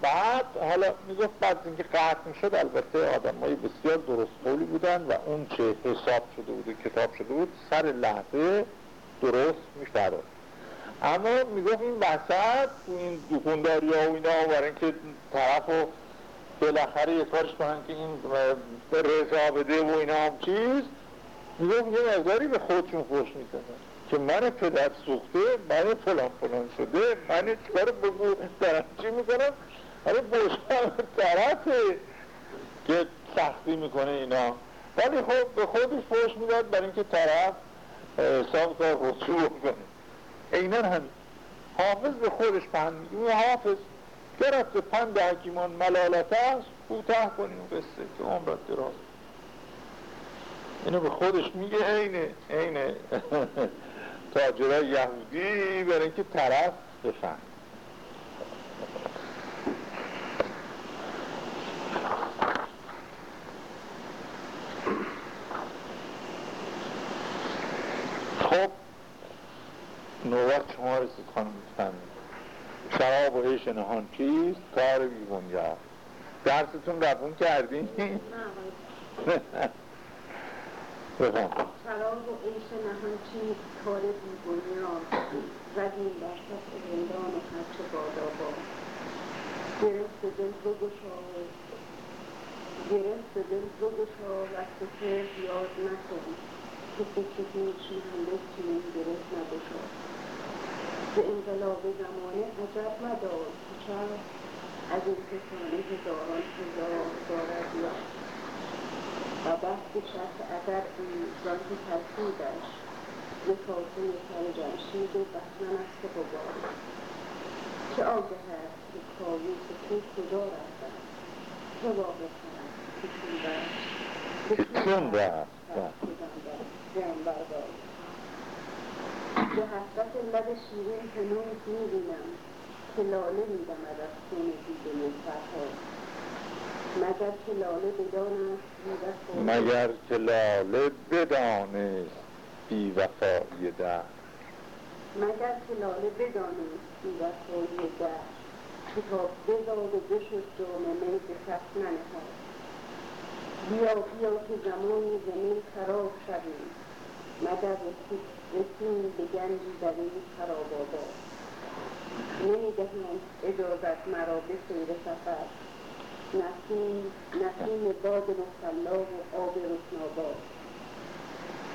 Speaker 2: بعد حالا می‌گفت بعد اینکه قطع می‌شد البته آدم های بسیار درست قولی بودن و اون چه حساب شده بود و کتاب شده بود سر لحظه درست میفراد اما می‌گفت این وسط این دوکنداری ها و اینا برای اینکه طرف رو بالاخره یه کارش کنن که این رضا بده و اینا هم چیز می‌گفت یه مقداری به خودشون خوش می‌کنن که من پدر سوخته من فلان فلان شده من چکار بگو دارم چی می‌کنم ولی بوشم طرفه که سختی می‌کنه اینا. ولی خب به خودش فوش می‌داد برای اینکه طرف حساب کار خودشو بکنه اینا هم حافظ به خودش پند میگه حافظ گرفت پند حکیمان ملالت است کوتاه کنیم قصه که عمرت دراز. اینو به خودش میگه عین عین تاجرای یهودی برای اینکه طرف بفهم. خب نوبت شما رسید خانم بفهمید شراب و عیش نهان چیست؟ کار بیبونیا درستون رفون کردین؟ نه
Speaker 4: بفهم. شراب و عیش نهان چیست کار بیبونیا زدیم بر سطح زندان و هرچه بادا با گرفت دل بگشا گرفت دل بگشا وقت که یاد نکنی که فکر هیچ محله چنین گرفت نگشا به انقلاب زمانه عجب مدار که چند از این کسانه هزاران هزار دارد یاد و بحث شرط اگر زان که ترسیدش ز فاطم سر جمشید و بهمن است غبار چه آگه است که کاووس کو کجا رفتن چه واقع است که چون
Speaker 2: رفت. که چون رفت
Speaker 4: جان بردار به حسرت لب شیرین هنوز می‌بینم که لاله میدمد از خون دیده مفرها مگر که لاله بدانست
Speaker 2: مگر که لاله بدانست بی وفایی در؟
Speaker 4: مگر که لاله بدانست بی وفایی در؟ که تا بزاد و بشد جام می به کف ننهاد. بیا بیا که زمانی زمین خراب شویم. مگر رسیم به گنجی خراب آباد نمی‌دهند اجازت مرا به سیر سفر. نسیم نسیم باد مسلا و آب رکناباد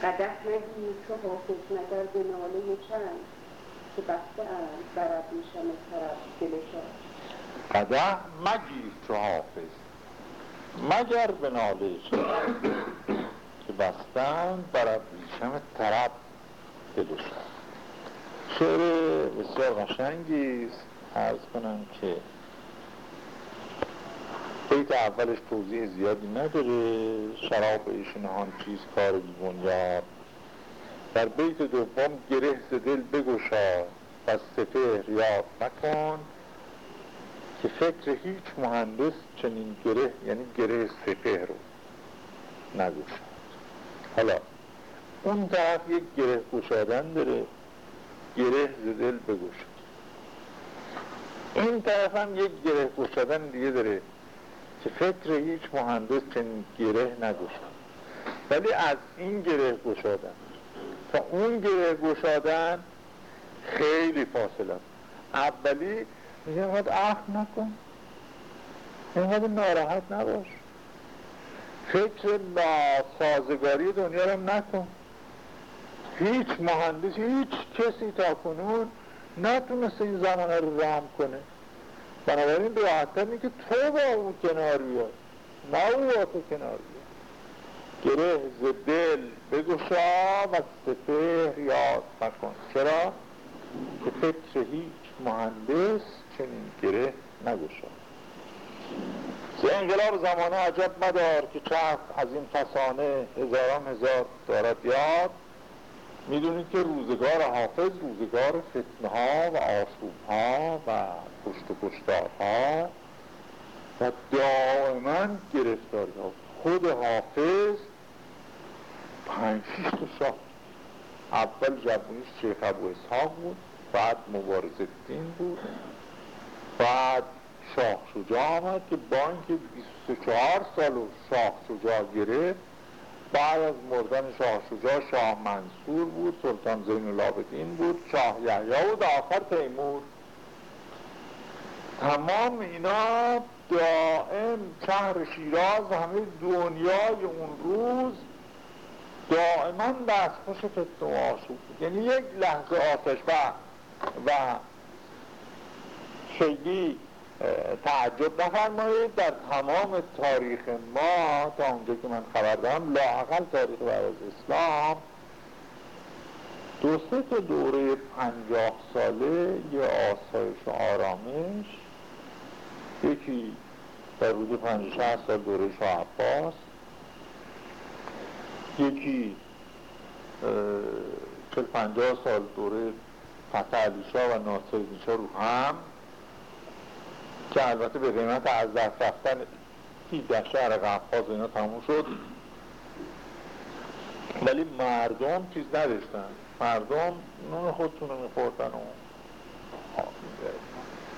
Speaker 4: قدح نگیر چو حافظ مگر به ناله چند. که بسته اند بر ابریشم طرب دلشان
Speaker 2: قدح مگیر چو حافظ. مگر به ناله که بستند بر ابریشم طرب دلشان شعر بسیار قشنگی است. ارز کنم که بیت اولش توضیح زیادی نداره. شراب ایشون هان چیز کار بیبنیاد در بیت دوم گره ز دل بگشا و سپهر یاد نکن که فکر هیچ مهندس چنین گره یعنی گره سپهر رو نگوشد حالا اون طرف یک گره گشادن داره. گره ز دل بگشد این طرف هم یک گره گشادن دیگه داره. که فکر هیچ مهندس چنین گره نگشاد ولی از این گره گشادن تا اون گره گشادن خیلی فاصله اولی میگه اینقدر عهد نکن. اینقدر ناراحت نباش. فکر ناسازگاری دنیا رو نکن. هیچ مهندس هیچ کسی تا کنون نتونسته این زمانه رو رحم کنه. بنابراین راحتتر که تو با اون کنار بیاد نه او با تو کنار بیاد گره ز دل بگشا و سپهر یاد مکن. چرا؟ که فکر هیچ مهندس چنین گره نگشا. ز انقلاب زمانه عجب مدار که چرخ از این فسانه هزاران هزار دارد یاد. می‌دونید که روزگار حافظ روزگار فتنه ها و آشوب ها و پشت و ها و دائما گرفتاری ها. خود حافظ پنج شاه اول جوانیش شیخ ابو اسحاق بود بعد مبارز الدین بود بعد شاه شجاع آمد که با اینکه 24 سال شاه شجاع گرفت. بعد از مردن شاه شجاع شاه منصور بود سلطان زین العابدین بود شاه یحیی بود آخر تیمور. تمام اینا دائم شهر شیراز همه دنیای اون روز دائما دستخوش فتنه و آشوب بود. یعنی یک لحظه آتش و و خیلی تعجب نفرمایید در تمام تاریخ ما تا اونجا که من خبر دارم لاقل تاریخ بعد از اسلام دو سه تا دوره پنجاه ساله یه آسایش و آرامش یکی در روز پنجاه سال دوره شاه عباس یکی چل پنجاه سال دوره فتح علی و ناصر نیشا رو هم. که البته به قیمت از دست رفتن در شهر قفاز اینا تموم شد. ولی مردم چیز نداشتن. مردم نون خودتون رو میخوردن و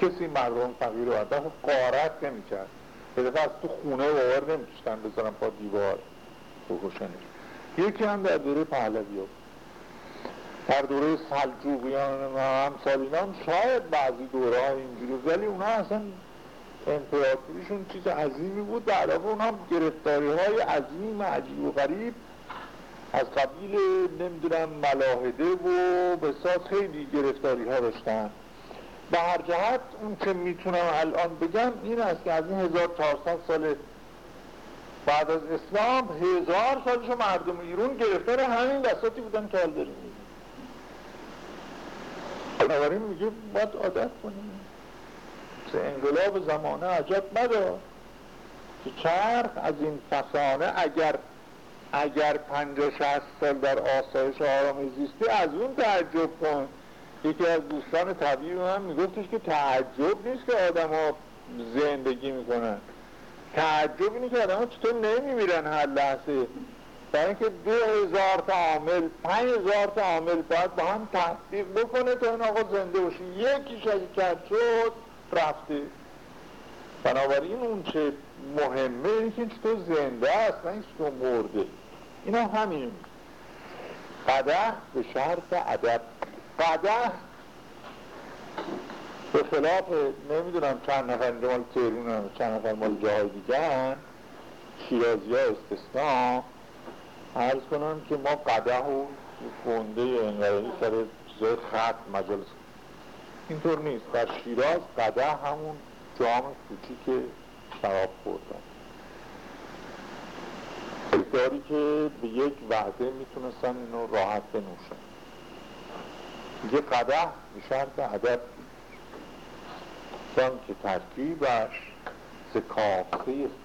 Speaker 2: کسی مردم فقیر و عدف قارت نمی‌کرد. به دفعه از تو خونه باور نمیکشتن بذارن پا دیوار. بکشنش یکی هم در دوره پهلوی در دوره سلجوقیان و همسالینا شاید بعضی دوره ها اینجوری ولی اونا اصلا امپراتوریشون چیز عظیمی بود. در علاوه هم گرفتاری های عظیم عجیب و غریب از قبیل نمی‌دونم ملاحده و بساط خیلی گرفتاری ها داشتن. به هر جهت اون که می‌تونم الان بگم این است که از این 1400 سال بعد از اسلام هزار سالشو مردم ایران گرفتار همین بساطی بودن که حال داریم. بنابراین میگه باید عادت کنیم. انقلاب زمانه عجب مدار که چرخ از این فسانه اگر اگر پنجاه شهست سال در آسایش آرامی زیستی از اون تعجب کن. یکی از دوستان طبیعی من میگفتش که تعجب نیست که آدم ها زندگی می‌کنن. تعجب اینه که آدم ها چطور نمیمیرن هر لحظه. برای اینکه دو هزار تا عامل پنج هزار تا عامل باید با هم تحقیق بکنه تا این آقا زنده باشه. یکیش اگه کرد شد رفته. بنابراین اون چه مهمه اینه که چطور زنده است نه چطور مرده. اینا همین قده به شرط ادب. قده به خلاف نمی‌دونم چند نفر مال تهرون چند نفر مال جاهای دیگه شیرازی ها استثناء. عرض کنم که ما قده و گنده انقلابی سر چیزای خط مجلس اینطور نیست. در شیراز قده همون جام کوچیک شراب خوردن. داری که به یک وعده می‌تونستن اینو راحت بنوشن. یه قده به شرط عدد. که ترکیبش ز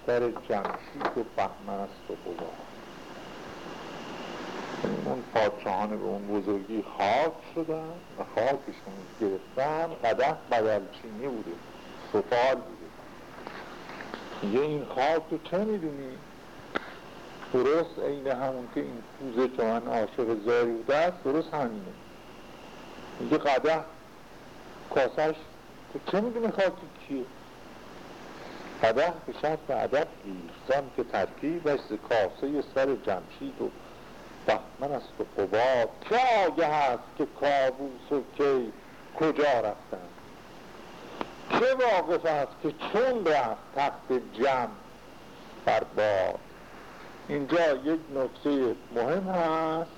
Speaker 2: سر جمشید بهمن است و اون پادشاهان به اون بزرگی خاک شدن و خاکشون گرفتن قده بدلچینی بوده سفال بوده یه این خاک رو چه می‌دونی؟ درست عین همون که این پوزه که من عاشق زاری بوده است درست همینه میگه قده کاسش تو چه می‌دونی خاک کیه؟ قده به شرط ادب گیرزم که ترکیبش کاسه سر جمشید و بهمن است و قباد چه آگه هست که کابوس و کی کجا رفتن؟ چه واقف است که چون رفت تخت جمع بر باد؟ اینجا یک نکته مهم هست.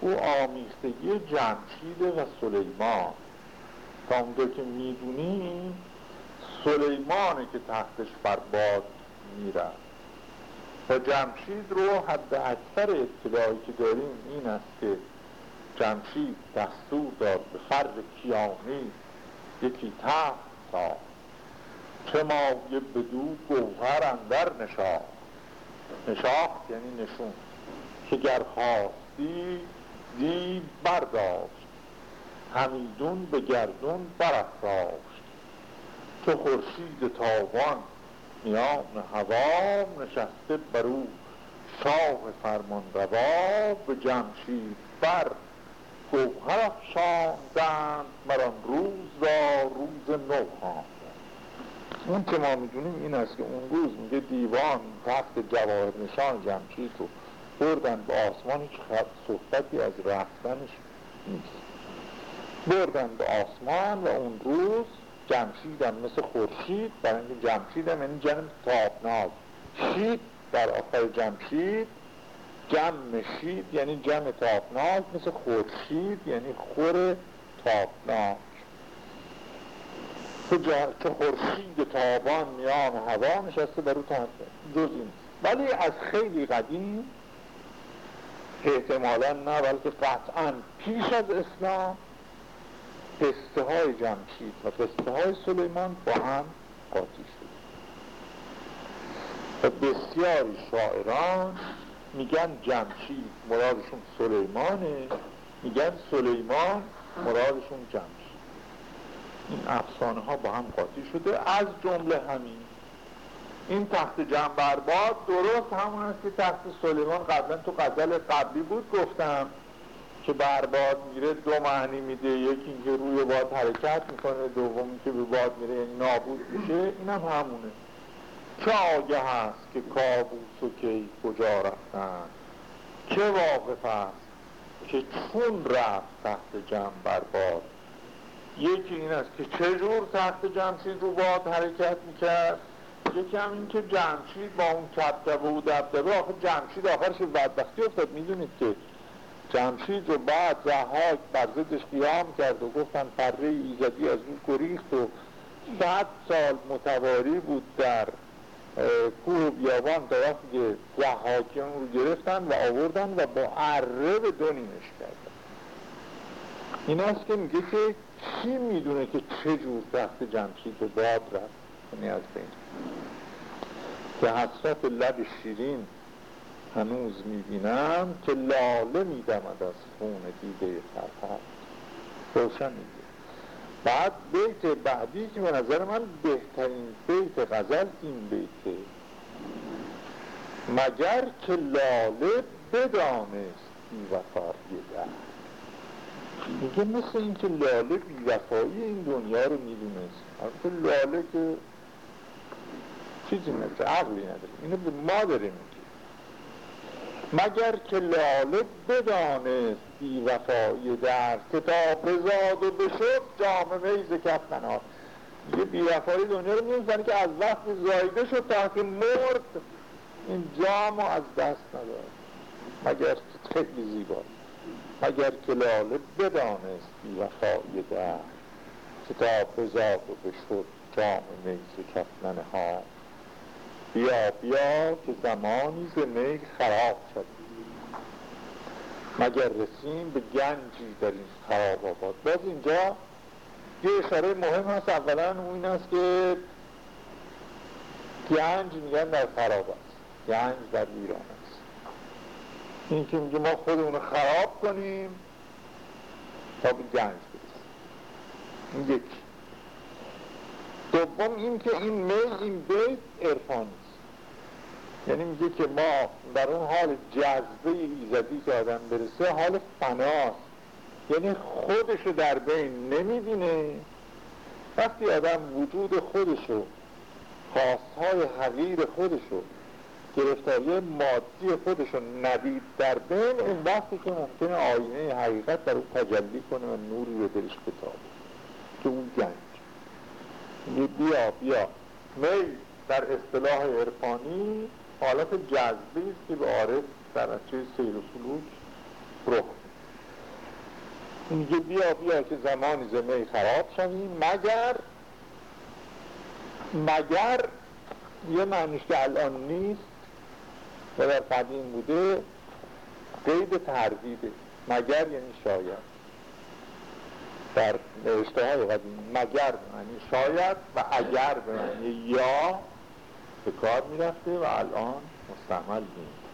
Speaker 2: او آمیختگی جمشید و سلیمان. تا اونجا که می‌دونیم سلیمانه که تختش بر باد می‌رفت. و جمشید رو حد اکثر اطلاعی که داریم این است که جمشید دستور داد به فرد کیانی یکی تخت ساخت چه یه بدو گوهر اندر نشاخت. نشاخت یعنی نشون. که گر خواستی دی برداشت. همیدون به گردون برافراشت. چه خورشید تاوان میان هوا نشسته برو شاه فرمان روا به جمشید بر. گوهر افشاندند مران روز را روز نو اون که ما می‌دونیم این است که اون روز میگه دیوان تخت جواهر نشان جمشید رو بردن به آسمان هیچ صحبتی از رفتنش نیست. بردن به آسمان و اون روز جمشیدم مثل خورشید برای اینکه جمشیدم یعنی جمع تابناک. شید در آخر جمشید جمع شید یعنی جمع تابناک مثل خورشید یعنی خور تابناک. که خورشید تابان میان هوا نشسته در او جز این. ولی از خیلی قدیم احتمالا نه بلکه قطعا پیش از اسلام قصه های جمشید و قصه های سلیمان با هم قاطی شد. و بسیاری شاعران میگن جمشید مرادشون سلیمانه میگن سلیمان مرادشون جمشید. این افسانه ها با هم قاطی شده از جمله همین. این تخت جمع برباد درست همون است که تخت سلیمان قبلا تو غزل قبلی بود گفتم. که بر باد میره دو معنی میده. یکی اینکه روی باد حرکت می‌کنه دومی که به باد میره یعنی نابود میشه. این هم همونه. چه آگه هست که کابوس و کی کجا رفتن؟ چه واقف هست که چون رفت تحت جمع بر باد یکی این است که چجور تحت جمشید رو باد حرکت می‌کرد؟ یکی هم این که جمشید با اون کبکبه و دبدبه آخه جمشید آخرش بدبختی افتاد. می‌دونید که جمشید و بعد زحاک بر ضدش قیام کرد و گفتن پره ایزدی از اون گریخت و صد سال متواری بود در کوه بیابان تا وقتی که زحاکیان رو گرفتن و آوردن و با اره به دو نیمش کردن. این است که میگه که کی می‌دونه که چه جور تخت جمشید و باد رفت؟ یعنی از بین. که حسرت لب شیرین هنوز می‌بینم که لاله میدمد از خون دیده فرهد روشن میگه. بعد بیت بعدی که به نظر من بهترین بیت غزل این بیته. مگر که لاله بدانست بیوفایی در میگه مثل اینکه لاله بیوفایی این دنیا رو می‌دونست. البته لاله که چیزی نداره عقلی نداره. اینو به ما داره مگر که لاله بدانست بی وفایی در کتاب بزاد و بشد جام میز کف منار یه بی وفایی دنیا رو می‌دونستن که از وقت زایده شد تا که مرد این جام از دست ندارد مگر خیلی زیبا. مگر که لاله بدانست بی وفایی در کتاب بزاد و بشد جام میز کف ها بیا بیا که زمانی ز می خراب شد مگر رسیم به گنجی در این خراب آباد؟ باز اینجا یه اشاره مهم هست. اولا این است که گنج میگن در خراب است. گنج در ایران است. این که میگه ما خودمون خراب کنیم تا به گنج برسیم. این یکی. دوم این که این می این بیت عرفانی. یعنی میگه که ما در اون حال جذبه ایزدی که آدم برسه حال فناست. یعنی خودشو در بین نمی‌بینه. وقتی آدم وجود خودشو خواستهای حقیر خودشو گرفتاری مادی خودشو ندید در بین این وقتی که ممکنه آینه حقیقت در اون تجلی کنه و نوری به دلش بتابه. که اون گنج. بیا بیا. می در اصطلاح عرفانی حالت جذبی است که به عارف در نتیجه سیر و سلوک رخ میگه بیا بیا که زمانی زمه خراب شویم مگر مگر یه معنیش که الان نیست و در قدیم بوده قید تردیده. مگر یعنی شاید. در نوشته های قدیم مگر معنی شاید و اگر به معنی یا به کار می‌رفته و الان مستعمل نیست.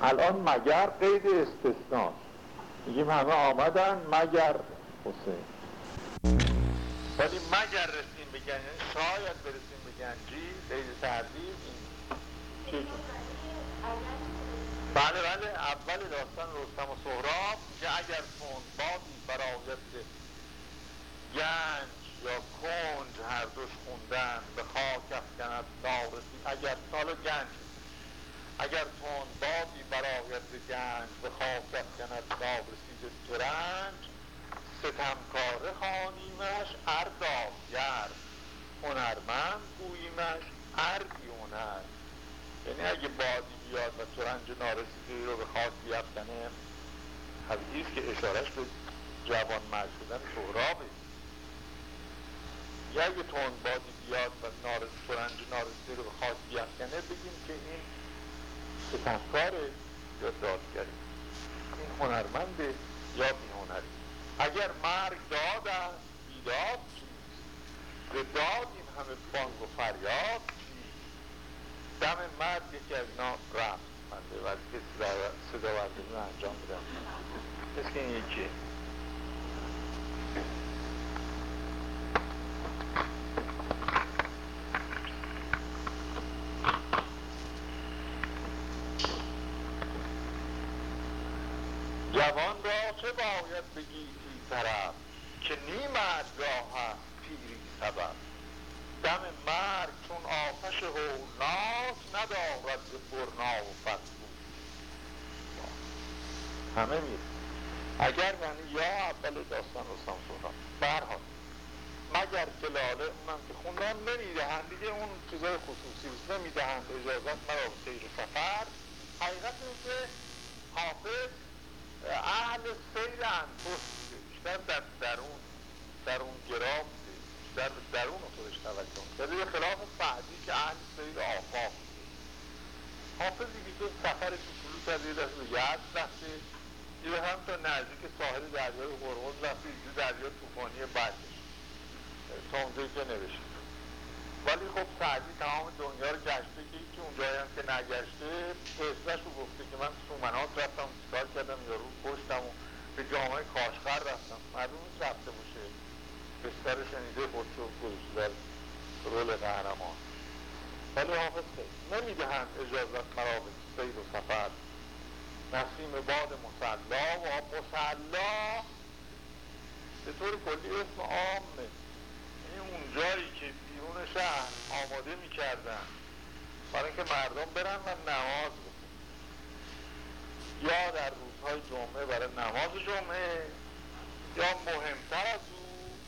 Speaker 2: الان مگر قید استثناء میگیم همه آمدن مگر حسین. ولی مگر رسیم به گنجی شاید برسیم به گنجی قید تردید بله بله اول داستان رستم و سهراب که اگر کن بادی برایت گنج یا کنج هر دوش خوندن به خاک افکند نارسی اگر سال گنج اگر تون بادی برایت گنج به خاک افکند نارسید ترنج ستمکاره خانیمش اردافگر هنرمند گوییمش اردی هنر یعنی اگه بادی بیاد و ترنج نارسیده رو به خاک بیفتنه حدیث که اشارش به جوان مرد شدن سهرابه. یا اگه تون بادی بیاد و نارس سرنج نارسی رو به خواهد بیفکنه بگیم که این ستمکاره یا دادگری این هنرمنده یا بی هنری اگر مرگ داد است بیداد به داد این همه بانگ و فریاد دم مرد یکی از اینا رفت. و که صدا رو انجام بدم مثل این یکیه جوان را چه باید بگی طرف که نیمت راه هست پیری سبب؟ دم مرگ چون آتش هولناک ندارد ز برنا و فتبو همه میره اگر یعنی یا اول داستان رستم سهراب برها مگر که لاله اونم که خوندم نمی‌دهند دیگه اون چیزای خصوصی نمی‌دهند اجازت مرا سیر سفر. حقیقت که حافظ اهل سیر انفس بیشتر در درون درون گرام بیشتر به درون خودش توجه کرده به خلاف سعدی که اهل سیر آفاق حافظی که تو سفر کوچولو کرده یه دست به یزد یه هم تا نزدیک ساحل دریای هرمز رفته یه دریا توفانی بعدش. تا اونجایی که نوشته ولی خب سعدی تمام دنیا رو گشته که یکی اونجایی هم که نگشته قصهش رو گفته که من سومنات رفتم چیکار کردم رو پشتم و به جامعه کاشغر رفتم. نیست رفته باشه. بستر شنیده خودشو گذاشته در رول قهرمان. ولی حافظ نمی‌دهند اجازت مرا به سیر و سفر. نسیم باد مسلا و مسلا. به طور کلی اسم عامه. این اون جایی که شهر آماده می‌کردن. برای اینکه مردم برن و نماز بخون یا در روزهای جمعه برای نماز جمعه یا مهمتر از او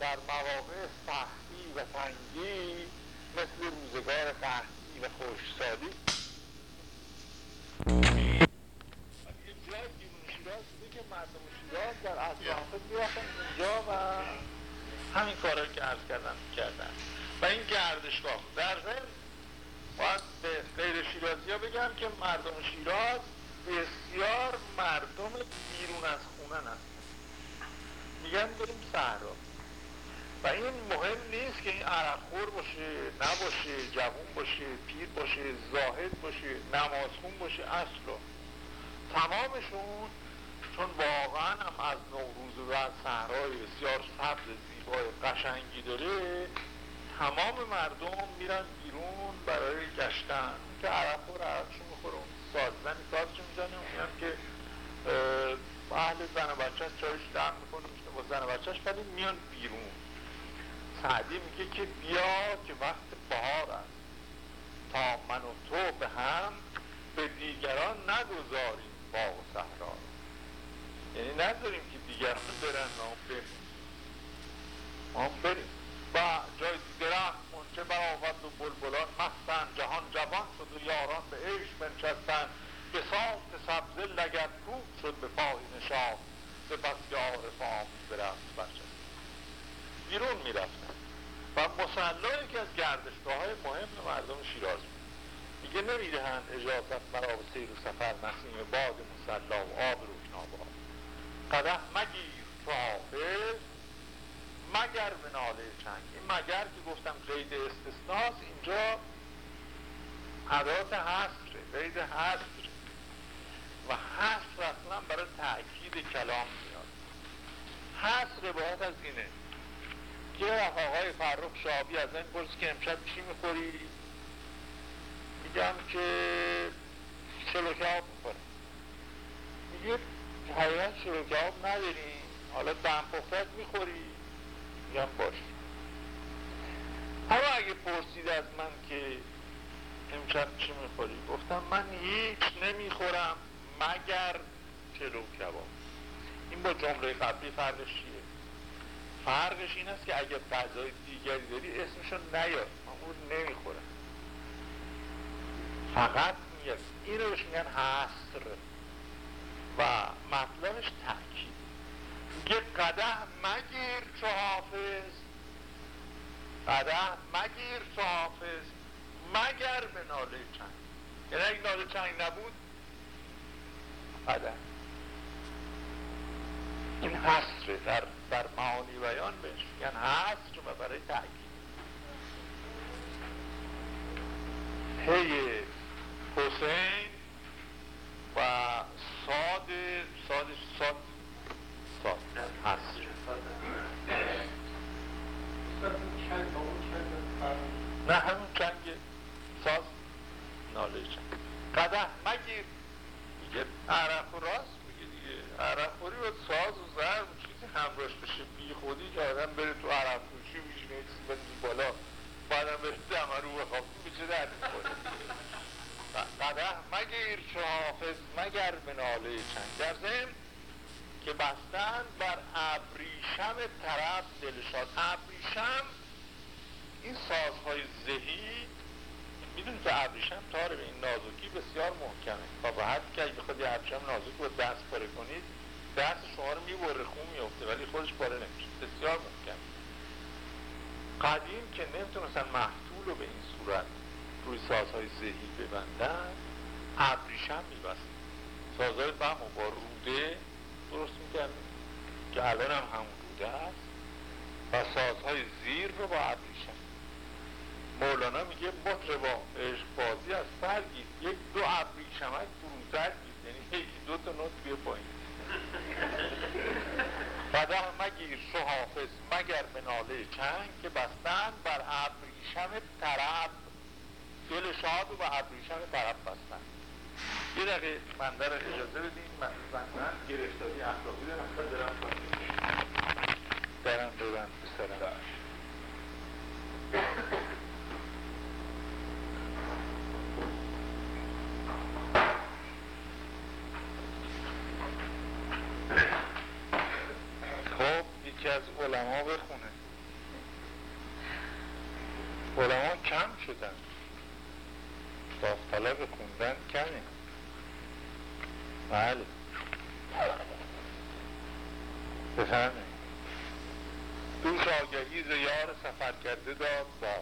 Speaker 2: در مواقع سختی و تنگی مثل روزگار قحطی و خوشسالی یه جای بیرون شیراز که مردم شیراز در اطراف می‌رفتن اینجا و همین کارا که عرض کردن کردن و این گردشگاه. در ضمن باید به غیر شیرازی ها بگم که مردم شیراز بسیار مردم بیرون از خونه هستن. میگن بریم صحرا. و این مهم نیست که این عرقخور باشه نباشه جوون باشه پیر باشه زاهد باشه نمازخون باشه اصلا تمامشون چون واقعا هم از نوروز و از صحرای بسیار سبز زیبای قشنگی داره تمام مردم میرن بیرون برای گشتن. که عرق خور عرقشون می‌خوره؟ اون ساز زنی سازشو می‌زنه؟ اون که اهل زن و بچه چایش دم می‌کنه با زن و بچهش ولی میان بیرون. سعدی میگه که بیا که وقت بهار است. تا من و تو به هم به دیگران نگذاریم باغ و صحرا. یعنی نذاریم که دیگران برن ما بریم بریم و جای درخت منچه برآورد و بلبلان مستن جهان جوان شد و یاران به عشق بنشستن به ساخت سبزه لگت کوب شد به پای نشان به بس یار فامی برفت برشد بیرون می‌رفتن و مسلا که از گردشگاه های مهم مردم شیراز بود. میگه نمی‌دهند اجازت مرا به سیر و سفر نسیم باد مسلا و آب روکناباد قده مگیر تو حافظ مگر به ناله چنگ این مگر که گفتم قید استثناست اینجا عدات حصره قید حصره. و حصر اصلا برای تأکید کلام میاد. حصر باید از اینه یه وقت آقای فرخ شابی از این پرس که امشب چی می‌خوری؟ میگم که شلوکاب می‌خورم. میگه حقیقت شلوکاب نداریم حالا دم پختت می‌خوری. میگم باش. اما اگه پرسید از من که امشب چی می‌خوری؟ گفتم من هیچ نمی‌خورم مگر چلو کباب. این با جمله قبلی فرقش چیه؟ فرقش این است که اگه غذای دیگری داری اسمشو نیار. من اون نمی‌خورم. فقط میاد این رو میگن حصر. و مطلبش تاکید میگه قده مگیر چو حافظ. قده مگیر چو حافظ. مگر به ناله چنگ. یعنی اگه ناله چنگ نبود قده این حصره در, در معانی بیان بهش. میگن حصر و برای تأکید هی حسین و ساد ساد ساد ساد حصر نه همون چنگ ساز. ناله چنگ قده مگیر میگه عرق و راست میگه دیگه. عرق خوری و ساز و ضرب و چیزی همراش بشه. بی خودی که آدم بره تو عرق فروشی میشینه چیزی بالا. بعدم بهش دمه رو بخواب چه درد می‌خوره؟ قده مگیر چه حافظ مگر به ناله چند در که بستن بر ابریشم طرف دلشاد. ابریشم این سازهای ذهی می‌دونی که ابریشم تار به این نازکی بسیار محکمه. تا به حد که اگه خود ابریشم نازک رو دست پاره کنید دست شما رو می‌بره خون میفته ولی خودش پاره نمیشه. بسیار محکم. قدیم که نمی‌تونستن محتول رو به این صورت روی سازهای ذهی ببندن ابریشم میبستن. سازهای فهم با روده درست می‌کردن که الان هم همون روده است. و سازهای زیر رو با ابریشم مولانا میگه مطربا عشق بازی از فرگید یک دو ابریشمک فروتر گید یعنی یکی دو تا نوت بیه پایین. قدم مگیر شو حافظ مگر به ناله چنگ که بستن بر ابریشم طرف. دل شاد و به ابریشم طرف بستن. یه دقیقه منده رو اجازه بدیم من گرفتاری اخلاقی دارم. تا درم درم ببند بسرم خب یکی از علما بخونه علما کم شدن داوطلب خوندن کمی بله بفهمه دوش آگهی ز یار سفر کرده داد با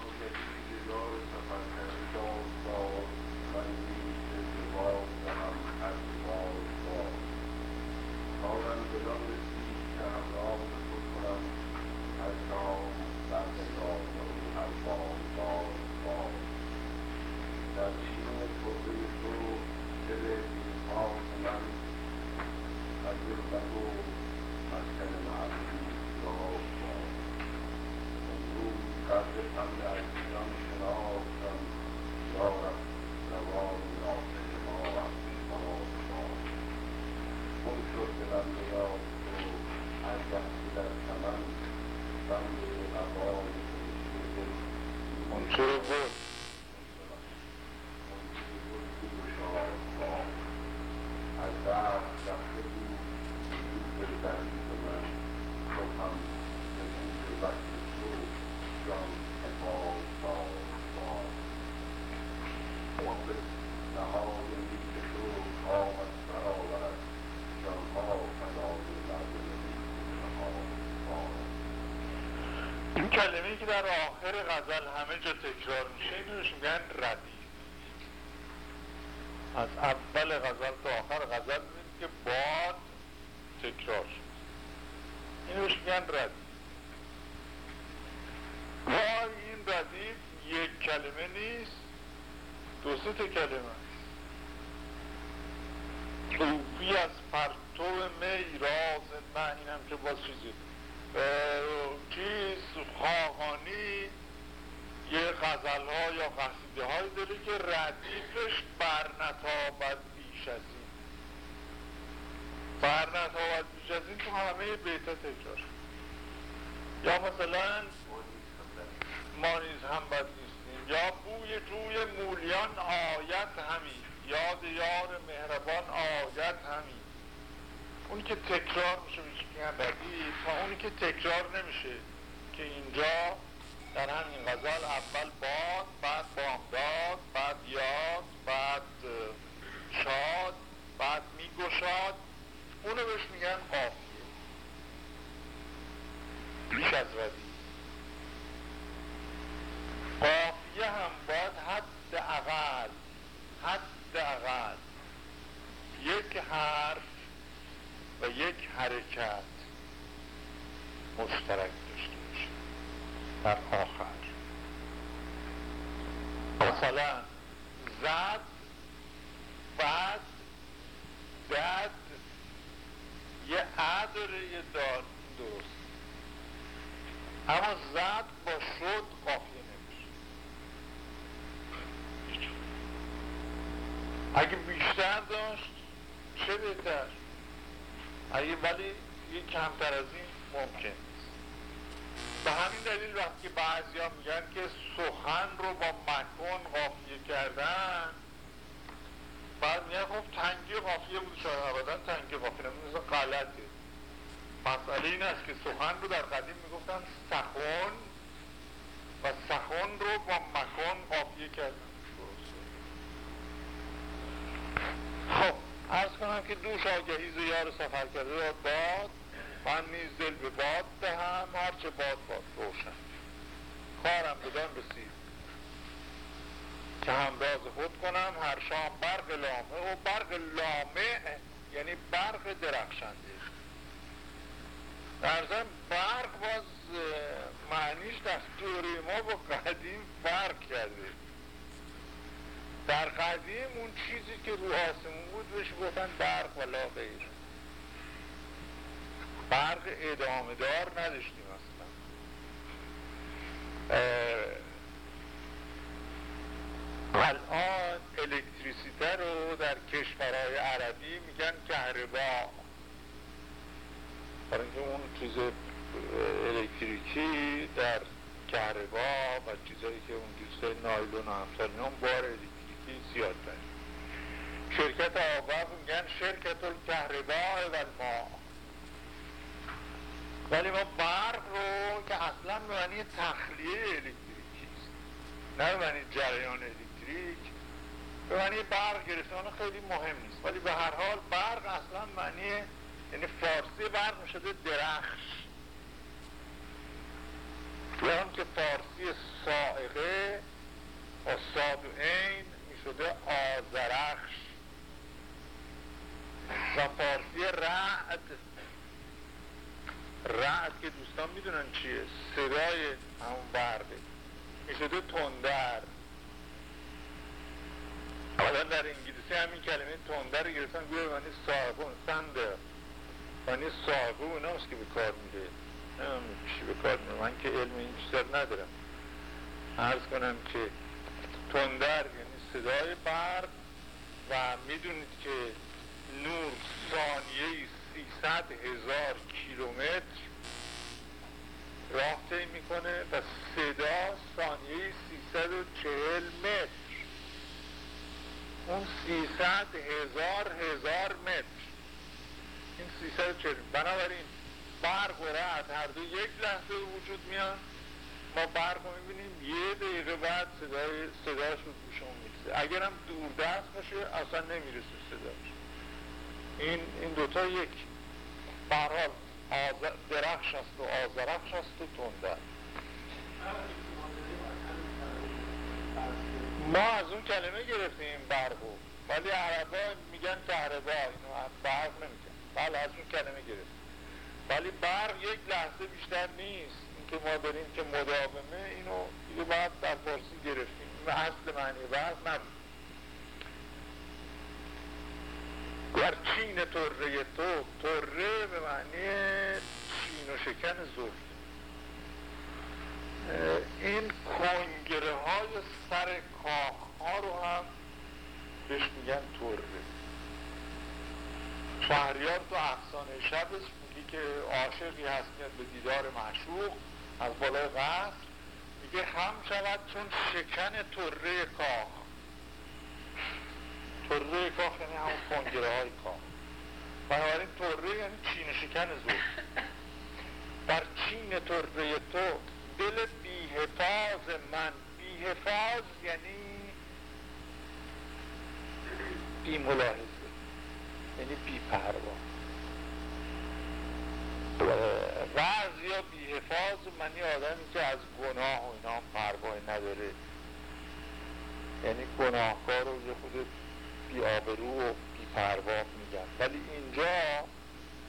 Speaker 5: آگهی ز یار سفر کرده داد باد من نیز ازدواج دهم از باد باد کارم بدان رسید که همراه خود کنم از نام بر نگاه هر باد باد باد در چین توبه تو دل بیخاک من از بگو مسکن معبودی راه باد امروز قدر پند عزیزان شناختم یارب روان ناصح ما خراب باد خون شد دلم به یاد تو از وقتی در چمن بند قبای فرشته دل
Speaker 2: اون چه رو بود
Speaker 5: از دست رفته بود به دردی من تو هم نمود وقت تو جان باد باد باد عمر نهاد نیک تو آمد برآورد جانها فدای مردم نهاد باد
Speaker 2: این کلمه که در آخر غزل همه جا تکرار میشه اینو بهش میگن ردیف از اول غزل تا آخر غزل می‌بینید که باد تکرار شد. اینو بهش میگن ردیف وای این ردیف یک کلمه نیست دو سه کلمه است صوفی از پرتو می راز من اینم که باز چیزی چیز خاقانی یه غزل ها یا قصیده های داره که ردیفش برنتابد بیش از این برنتابد بیش از این تو همه بیتا تکرار. یا مثلا ما نیز هم بد نیستیم. یا بوی جوی مولیان آیت همین یاد یار مهربان آیت همین اونی که تکرار میشه میگن ردیف و اونی که تکرار نمیشه که اینجا در همین غزل اول باد بعد بامداد بعد یاد بعد شاد بعد میگشاد. اونو بهش میگن قافیه بیش از ردیف قافیه هم باید حد اقل حد اقل یک حرف و یک حرکت مشترک داشته باشه. در آخر. مثلا زد بعد دد یه ا داره یه دال درست اما زد با شد قافیه نمیشه. اگه بیشتر داشت چه بهتر؟ اگه ولی یه کمتر از این ممکن به همین دلیل وقتی بعضی ها میگن که سخن رو با مکن قافیه کردن بعد میگن خب تنگی قافیه بود شاید ابدا تنگی قافیه. مثل غلطه. مسئله این است که سخن رو در قدیم می‌گفتن سخن و سخن رو با مکن قافیه کردن. خب ارز کنم که دوش آگهی ز یار سفر کرده. داد باد من نیز دل به باد دهم هرچه باد باد روشن. کارم بدان رسید. که همراز خود کنم هر شام برق لامه و برق لامه یعنی برق درخشنده. در برق باز معنیش در دوره ما با قدیم فرق کرده. در قدیم اون چیزی که رو آسمون بود بهش گفتن برق و لا برق ادامه دار نداشتیم اصلا. الان الکتریسیته رو در کشورهای عربی میگن کهربا. برای اون چیز الکتریکی در کهربا و چیزهایی که اون دوست نایلون و همسال اون بار الکتریکی زیاد داره. شرکت آقا میگن شرکت الکهربا و ما. ولی ما برق رو که اصلا معنی تخلیه الکتریکی است نه معنی جریان الکتریک به معنی برق گرفتن خیلی مهم نیست. ولی به هر حال برق اصلا معنی یعنی فارسی برق شده درخش. یا که فارسی سائقه و عین می شده آزرخش و فارسی رعد. رعد که دوستان می‌دونن چیه؟ صدای همون برقه. می شده حالا در انگلیسی همین کلمه تندر گرفتن. گویا معنی ساقون سندر معنی ساقو اوناست که به کار میده چی به کار میده من که علم این چیزا ندارم. عرض کنم که تندر یعنی صدای برق و می‌دونید که نور ثانیه 300 هزار کیلومتر راه طی می‌کنه و صدا ثانیه 340 متر. اون 300 هزار هزار متر. این 340 بنابراین برق و رعد هر دو یک لحظه وجود میان ما برق رو می‌بینیم یه دقیقه بعد صدای صداش رو گوشمون می‌رسه. اگرم دور دست باشه اصلا نمی‌رسه صداش. این این دوتا یک. برحال درخش است و آزرخش است و تنده ما از اون کلمه گرفتیم برقو ولی عربا میگن کهربا اینو برق نمیگن. بله از اون کلمه گرفتیم. ولی برق یک لحظه بیشتر نیست. اینکه ما داریم که مداومه اینو دیگه باید در فارسی گرفتیم. و اصل معنی برق نبود. در چین تره تو تره به معنی چین و شکن زلف این کنگره های سر کاخ ها رو هم بهش میگن تره شهریار تو افسانه شبش میگه که عاشقی هست به دیدار معشوق از بالای قصر میگه هم شود چون شکن تره کاخ. تره کاخ یعنی همون کنگره های کاخ. بنابراین تره یعنی چین شکن زور در چین تره تو دل بیحفاظ من. بیحفاظ یعنی بی ملاحظه یعنی بی پروا بعض یا بیحفاظ منی آدمی که از گناه و اینا هم پروایی نداره. یعنی گناهکار رو یه خود بیابرو و بیپروا میگن. ولی اینجا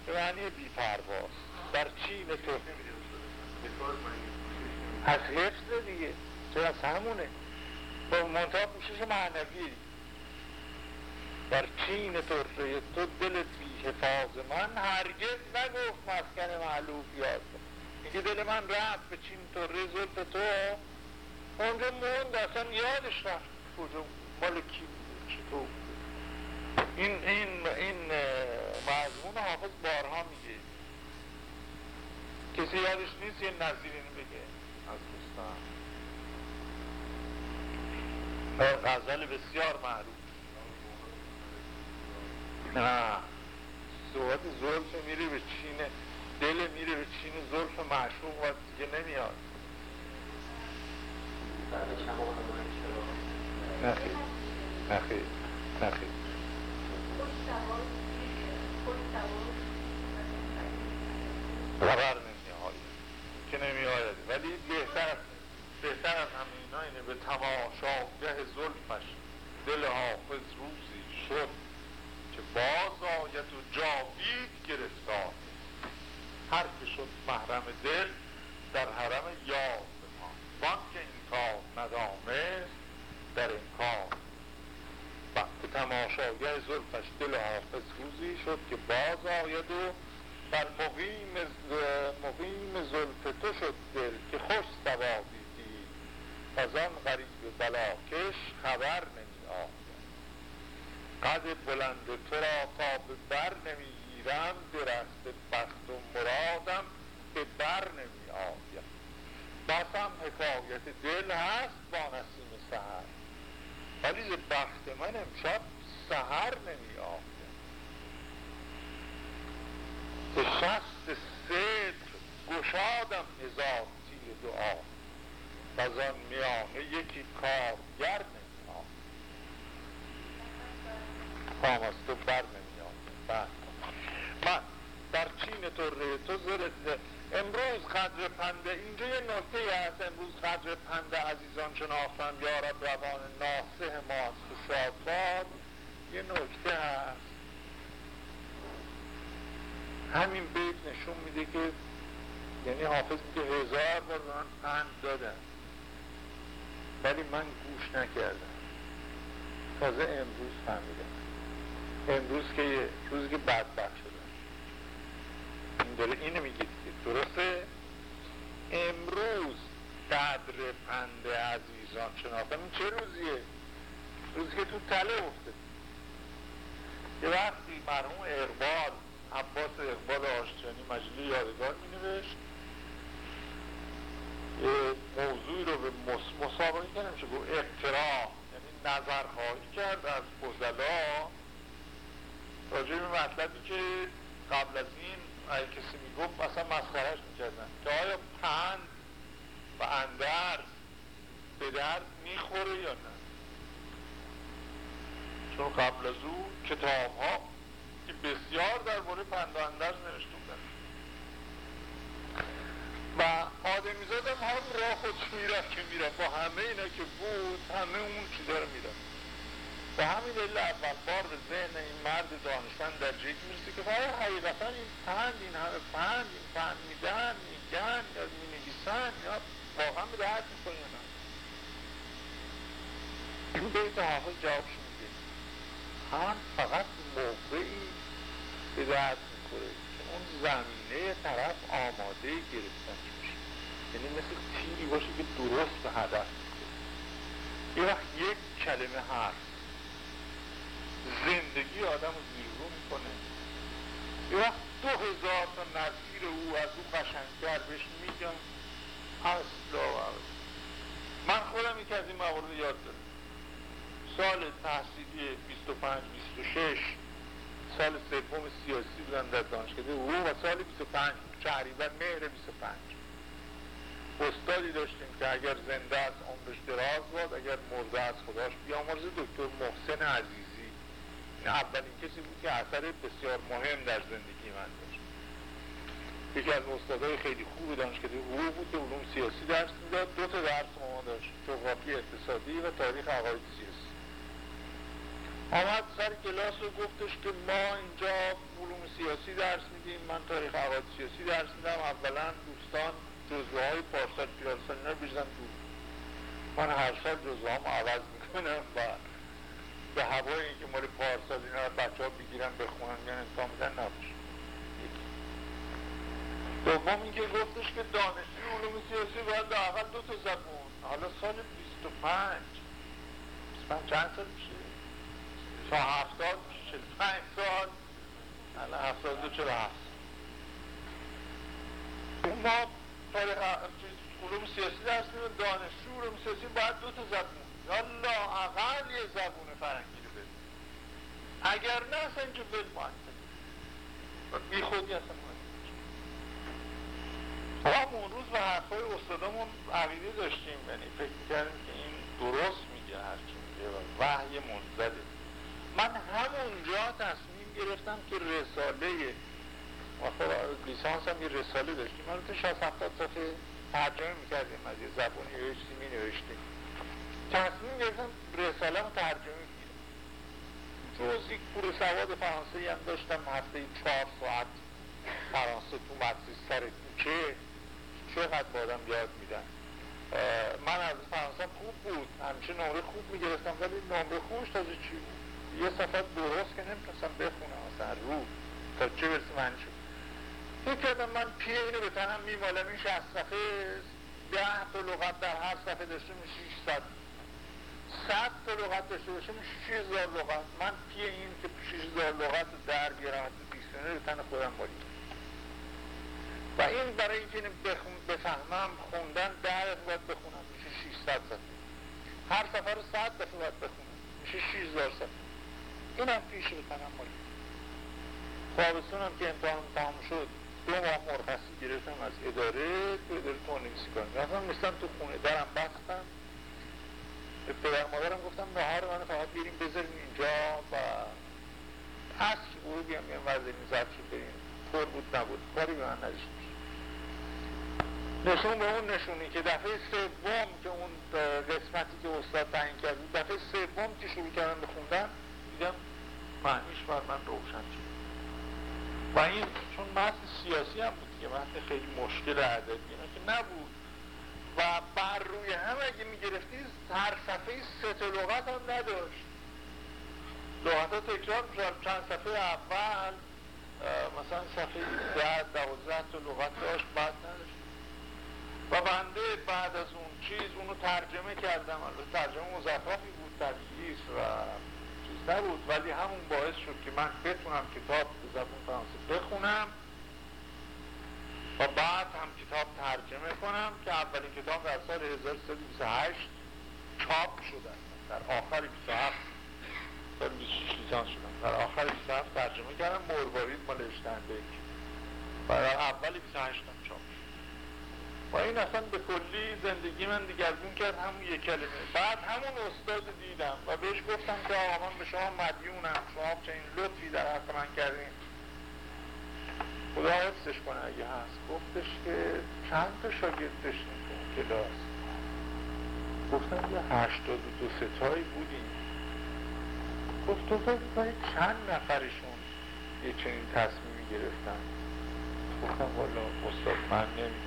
Speaker 2: به معنی بیپرواست در چین تو. از حفظ دیگه. چه از همونه. با منطقه پوشش معنوی در چین ترفه تو دل بی حفاظ من هرگز نگفت مسکن معلوف یاد میگه دل من رفت به چین تره زلف تو. اونجا موند اصلا یادش رفت کجا مال کی چطور این این این مضمون حافظ بارها میگه. کسی یادش نیست یه نظیر اینو بگه. غزل بسیار معروف. نه. صحبت زلف میره به چین دل میره به چین زلف معشوق و دیگه نمیاد. نخیر نخیر نخیر خبر نمیاد. که نمیاد. ولی بهتر بهتر از همه اینا اینه به تماشاگه زلفش. دل حافظ روزی شد که باز آید و جاوید گرفتار. هر که شد محرم دل در حرم یاد ما. وان که این کار ندانست در این کار. وقت تماشاگه زلفش دل حافظ روزی شد که باز آید و بر مقیم, مقیم زلف تو شد دل که خوش سوادی دید از آن غریب بلاکش خبر نمی آید قد بلند تو را تا به بر نمی‌گیرم درست بخت و مرادم به بر نمی آید بسم حکایت دل هست با نسیم سهر ولی ز بخت من امشب سهر نمی آید ز شست صدر گشادم هزار تیر دعا. و آن میانه یکی کارگر نمی آید پام از تو بر نمی آید من در چین تو ره تو زرد امروز قدر پنده اینجا یه نکته هست. امروز قدر پنده عزیزان شناختن یارب روان ناسه ما از شادباد یه نکته هست. همین بیت نشون میده که یعنی حافظ میگه هزار بار به من پند دادن. ولی من گوش نکردم. تازه امروز فهمیدم. امروز که روزی که بدبخت شدم. این داره اینو میگه درسته؟ امروز قدر پند عزیزان شناختم. این چه روزیه؟ روزی که تو تله افته یه وقتی مرحوم اقبال عباس اقبال آشتیانی مجلی یادگار می نوشت یه موضوعی رو به مسابقه که گفت اقتراح یعنی نظرخواهی کرد از بزلا راجع به مطلبی که قبل از این اگه کسی می‌گفت مثلا مسخرش می‌کردن. که آیا پند و اندرز به درد می‌خوره یا نه؟ چون قبل از او کتاب ها که بسیار در مورد پند و اندرز نوشته بودن و آدمیزاد هم هم راه خودش می‌رفت که می‌رفت. با همه اینا که بود همه اون چیزا رو می‌رفت به همین دلیل اول بار به ذهن این مرد دانشمند در جیک می‌رسه که باید حقیقتا این پند این همه پند این پند میدن میگن یا می‌نویسن یا واقعا به درد می‌کنه نه. این بیت حافظ جوابش میده هم فقط موقعی به درد می‌کنه که اون زمینه طرف آماده گرفتن. یعنی مثل تیری باشه که درست به هدف یه وقت یک کلمه حرف زندگی آدم رو می‌کنه. یه وقت دو هزار تا نظیر او از او قشنگتر بهش میگم اصلا من خودم یکی از این موارد یاد دارم. سال تحصیلی 25 26 سال سوم سیاسی بودن در دانشکده او و سال 25 تقریبا مهر 25 استادی داشتیم که اگر زنده است عمرش دراز باد اگر مرده از خداش بیامرزه دکتر محسن عزیزی. این اولین کسی بود که اثر بسیار مهم در زندگی من داشت. یکی از استادای خیلی خوب دانشکده حقوق بود که علوم سیاسی درس می‌داد. دو تا درس ما داشت جغرافی اقتصادی و تاریخ عقاید سیاسی. آمد سر کلاس رو گفتش که ما اینجا علوم سیاسی درس میدیم من تاریخ عقاید سیاسی درس میدم. اولا دوستان جزوه های پارسال پیرالسال اینا بیشتن تو. من هر سال جزوه هم عوض می‌کنم و به هوای اینکه مال پارسال اینا بچه ها بگیرن بخونن یا انتها میدن نباشه. دوم اینکه گفتش که دانشجوی علوم سیاسی باید اول دو تا زبون. حالا سال 25 25 چند سال میشه؟ تا هفتاد میشه 45 سال. الان هفتاد دو چرا هفت. ما تاریخ علوم سیاسی درس میدون دانشجو علوم سیاسی باید دو تا زبون. یالا اقل یه زبون فرنگی رو بده اگر نه اصلا اینجا بل بی خودی اصلا ما اون روز به حرفای استادامون عقیده داشتیم. یعنی فکر کردیم که این درست میگه هرچی میگه و وحی منزده من همونجا تصمیم گرفتم که رساله خب لیسانس هم یه رساله داشتیم. تو 60 70 صفحه ترجمه می‌کردیم از یه زبانی نوشتیم می نوشتیم تصمیم گرفتم رساله رو ترجمه می‌گیرم جز یک پور سواد فرانسه هم داشتم هفته چهار ساعت فرانسه تو مدرسه سر کوچه. چقدر با آدم یاد میدن من از فرانسه خوب بود. همیشه نمره خوب می‌گرفتم ولی نمره خوبش تازه چی بود؟ یه صفت درست که نمی‌تونستم بخونم اصلا رو. تا چه برسه من شد فکر کردم من پی اینو به تنم میمالم این شهست صفحه ده لغت در هر صفحه داشته میشه 600 صد. تا لغت داشته 6000 لغت. من پی این که 6000 لغت در بیارم از دیکشنری تن خودم مالی و این برای اینکه بفهمم خوندن ده باید بخونم. میشه 600 صفحه. هر صفحه رو 100 دفعه باید بخونم. میشه 6000 صفحه. این هم پیش به تنم که امتحان تمام شد. دو ماه مرخصی گرفتم از اداره تو اداره تونیسی کنم رفتم نیستم تو خونه درم بستم. به پدر مادرم گفتم نهار من فقط بیریم بذاریم اینجا و هست که هم یه وزیرین زد شد بریم. پر بود نبود. کاری به من نداشت. نشون به اون نشونی که دفعه سوم که اون قسمتی که استاد تعیین کرد دفعه سوم که شروع کردم به خوندن دیدم معنیش بر من روشن شد. و این چون متن سیاسی هم بود که متن خیلی مشکل عددی که نبود. و بر روی هم اگه می‌گرفتی هر صفحه سه لغت هم نداشت. لغت ها تکرار می‌شد. چند صفحه اول مثلا صفحه ده دوازده تا لغت داشت بعد نداشت. و بنده بعد از اون چیز اونو ترجمه کردم. ترجمه مزخرفی بود طبیعی و نبود ولی همون باعث شد که من بتونم کتاب به زبون فرانسه بخونم و بعد هم کتاب ترجمه کنم که اولین کتاب در سال 1328 چاپ شدن. در آخر 27 سال 26 لیسانس شدم در آخر 27 ترجمه کردم مروارید مال اشتنبک. و در اول 28 هم چاپ شد و این اصلا به کلی زندگی من دیگرگون کرد همون یک کلمه. بعد همون استاد دیدم و بهش گفتم که آقا من به شما مدیونم شما چنین لطفی در حق من کردین. خدا حفظش کنه اگه هست. گفتش که چند تا شاگرد داشتیم کلاس؟ گفتم یه هشتاد و دو ستایی بودیم. گفت تو فکر چند نفرشون یه چنین تصمیمی گرفتن؟ گفتم والا استاد من نمی‌دونم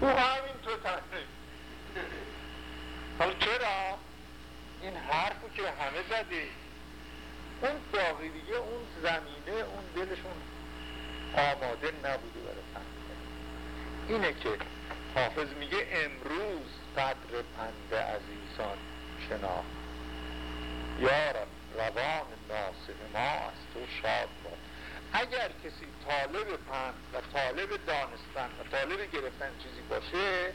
Speaker 2: او همین تو تصمیم حالا چرا؟ این حرفو که همه زدی اون باقی دیگه اون زمینه اون دلشون آماده نبوده برای فهمیدن اینه که حافظ میگه امروز قدر پند عزیزان شناخت. یارم روان ناسه ما از تو شاد اگر کسی طالب پند و طالب دانستن و طالب گرفتن چیزی باشه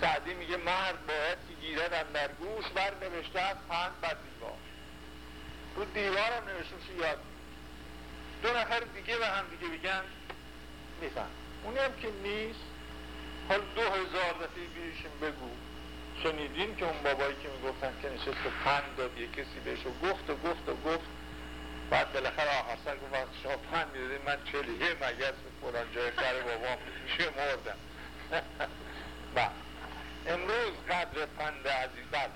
Speaker 2: سعدی میگه مرد باید که گیرد در گوش بر نوشته از پند بر دیوار. رو دیوار هم نوشتوش یاد دو نفر دیگه و هم دیگه بگن میفهم. اونی هم که نیست حال دو هزار دفعه بیشیم بگو. شنیدین که اون بابایی که می‌گفتن که نشست و پند داد یه کسی بهش و گفت و گفت و گفت. بعد بالاخره سر گفت وقتی شما پند می‌دادین من چلیه مگس فلان جای خر بابام شمردم بعد امروز قدر پند عزیز بعد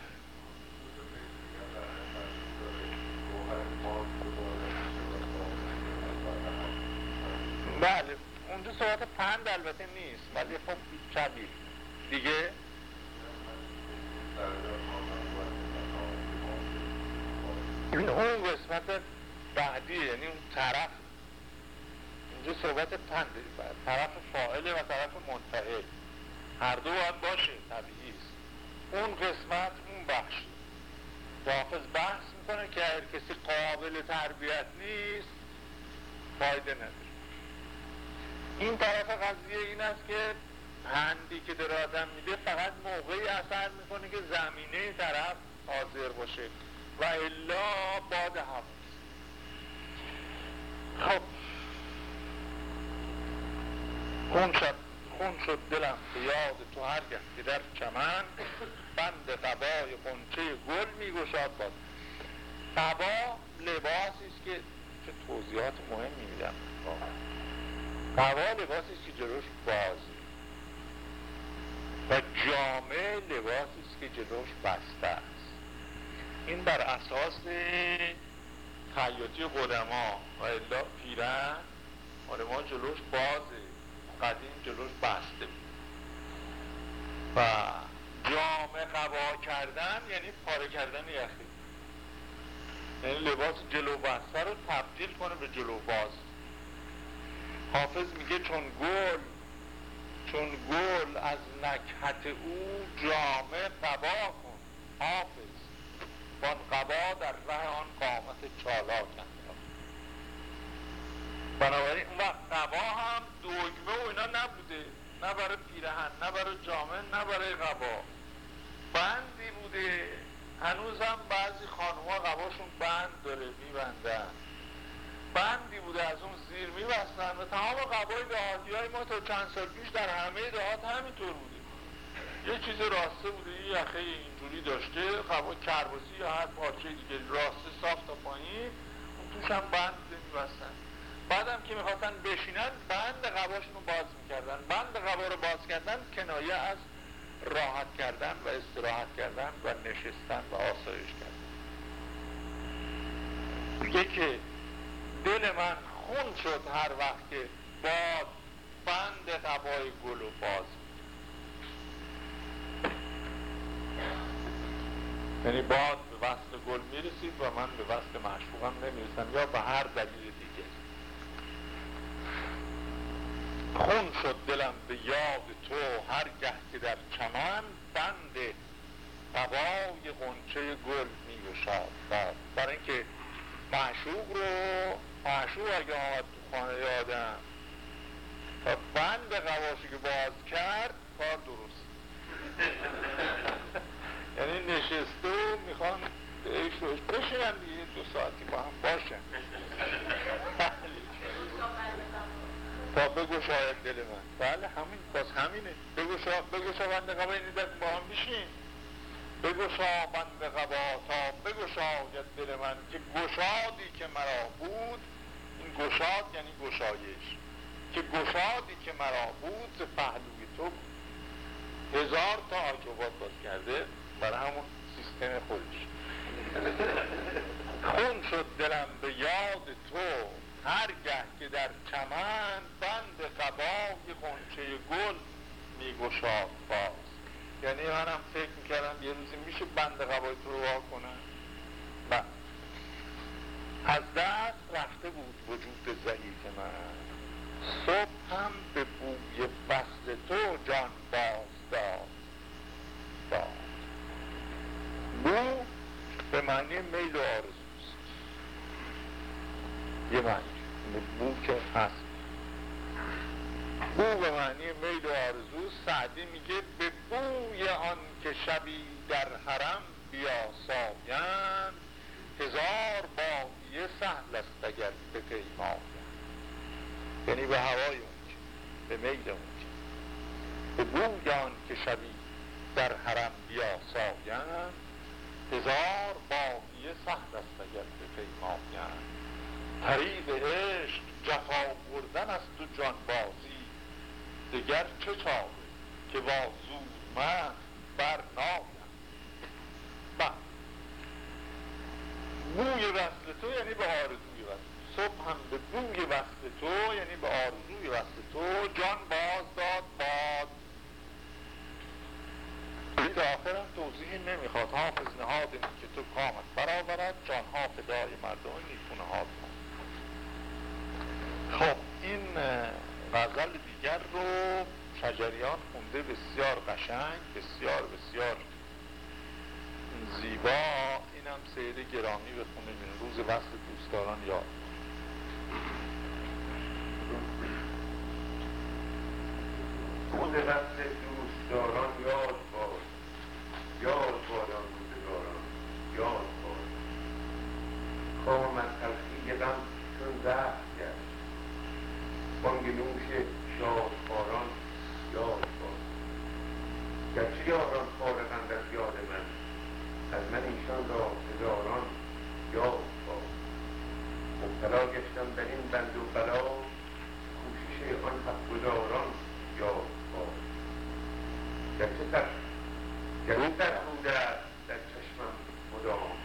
Speaker 2: بله. اونجا صحبت پند البته نیست ولی خب شبیه. دیگه؟ اون قسمت بعدی یعنی اون طرف. اینجا صحبت پنده طرف فاعله و طرف منتهل هر دو باید باشه طبیعی است. اون قسمت اون بخش. حافظ بحث می‌کنه که اگر کسی قابل تربیت نیست فایده نداره. این طرف قضیه این است که پندی که در آدم میده فقط موقعی اثر می‌کنه که زمینه طرف حاضر باشه. و الا باد هواست خب. خون شد. خون شد دلم به یاد تو هرگه که در چمن بند قبای قنچه گل میگشاد باد قبا لباسی است که چه توضیحات مهمی میدم. قبا لباسی است که جلوش بازه. و جامعه لباسی است که جلوش بسته است. این بر اساس خیاطی قدما. و الا پیرن. مال ما جلوش بازه. قدیم جلوش بسته. و جامه قبا کردن یعنی پاره کردن یخی. یعنی لباس جلو بسته رو تبدیل کنه به جلو باز. حافظ میگه چون گل چون گل از نکهت او جامه قبا کن. حافظ. بان قبا در ره آن قامت چالاک بنابراین اون وقت قبا هم دگمه و اینا نبوده. نه برای پیرهن نه برای جامعه نه برای قبا. بندی بوده. هنوز هم بعضی خانوما قباشون بند داره میبندن. بندی بوده از اون زیر میبستن و تمام قبای دهاتی های ما تا چند سال پیش در همه دهات همینطور بوده. یه چیز راسته بوده یه یخه اینجوری داشته قبا کربوسی یا هر پارچه دیگه راسته صاف تا پایین اون توش هم بند میبستن. بعدم که می‌خواستن بشینن بند قباشون رو باز می‌کردن. بند قبا رو باز کردن کنایه از راحت کردن و استراحت کردن و نشستن و آسایش کردن. میگه که دل من خون شد هر وقت که باد بند قبای گل و باز یعنی باد به وصل گل می‌رسید و من به وصل معشوقم نمی‌رسم یا به هر دلیل دیگه. خون شد دلم به یاد تو هر گه که در چمن بند قبای غنچه گل میگشاد. برای اینکه معشوق رو معشوق اگه آمد تو خانه یادم تا بند قواشی که باز کرد کار درست. یعنی نشسته می‌خوان ایشوش بشینن دیگه دو ساعتی با هم باشن. تا بگو شاید دل من. بله همین باز همینه. بگو شا بگو بند قبا این با هم بشین. بگو بند قبا تا بگو شاید دل من که گشادی که مرا بود. این گشاد یعنی گشایش. که گشادی که مرا بود پهلوی تو هزار تا آجوبات باز کرده. برای همون سیستم خودش. خون شد دلم به یاد تو. هرگه که در چمن بند قبای غنچه گل میگشاد باز. یعنی منم فکر می‌کردم یه روزی میشه بند قبای تو رو وا کنم. بله. از دست رفته بود وجود ضعیف من. صبح هم به بوی فصل تو جان باز داد. داد بو به معنی میل و آرزوست. یه معنی. بو که هست. بو به معنی میل و آرزو. سعدی میگه به بوی آن که شبی در حرم بیاسایند هزار بادیه سهل است اگر به پیمایند یعنی به هوای اون که به میل اون که. به بوی آن که شبی در حرم بیاسایند هزار بادیه سهل است اگر به پیمایند طریق عشق جفا بردن است و جانبازی دگر چه چاره که با زود من بر نایم بله. بوی وصل تو یعنی به آرزوی وصل. صبح هم به بوی وصل تو یعنی به آرزوی وصل تو جان باز داد باد این آخرم توضیحی نمی‌خواد. حافظ نهاد که تو کامت برآورد جانها فدای مردم نیکونه هاد خب این غزل دیگر رو شجریان خونده بسیار قشنگ بسیار بسیار زیبا. اینم سید گرامی بخونه. روز وصل دوستداران یاد.
Speaker 1: روز وصل دوستداران یاد. یاد بادان روزگاران یاد باد. کام از تلخی غم چون زهر بانگ نوش شادخواران یاد باد. گرچه یاران فارغند از یاد من از من ایشان را هزاران یاد باد مبتلا گشتم در این بند و بلا کوشش آن حقگزاران یاد باد گرچه تر گرچه تر بوده در چشمم مدام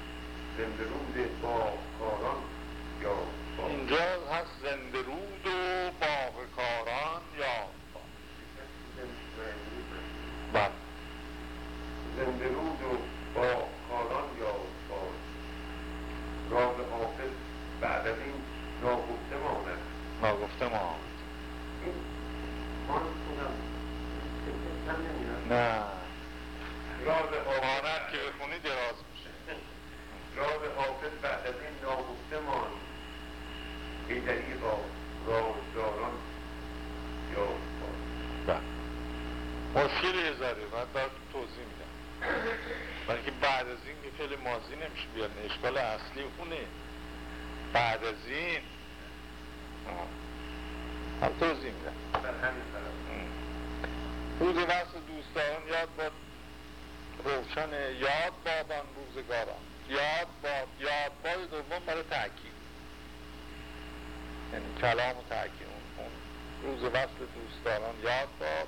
Speaker 1: زنده رود با کاران یاد
Speaker 2: اینجا هست زنده رود و ما نه.
Speaker 1: راز
Speaker 2: مانت که بخونی دراز میشه.
Speaker 1: راز حافظ بعد از این ناگفته مان ایدری با رازداران یا
Speaker 2: بله. مشکل یه ذره بعد باید توضیح میدم. برای که بعد از این که فعل ماضی نمیشه بیاد اشکال اصلی اونه. بعد از این هم توضیح میدم.
Speaker 1: در همین طرف.
Speaker 2: روز وصل دوستان یاد باد روشن یاد باد آن روزگاران. یاد باد یاد باد دوم برای تاکید یعنی کلام و تاکید اون, روز وصل دوستداران یاد باد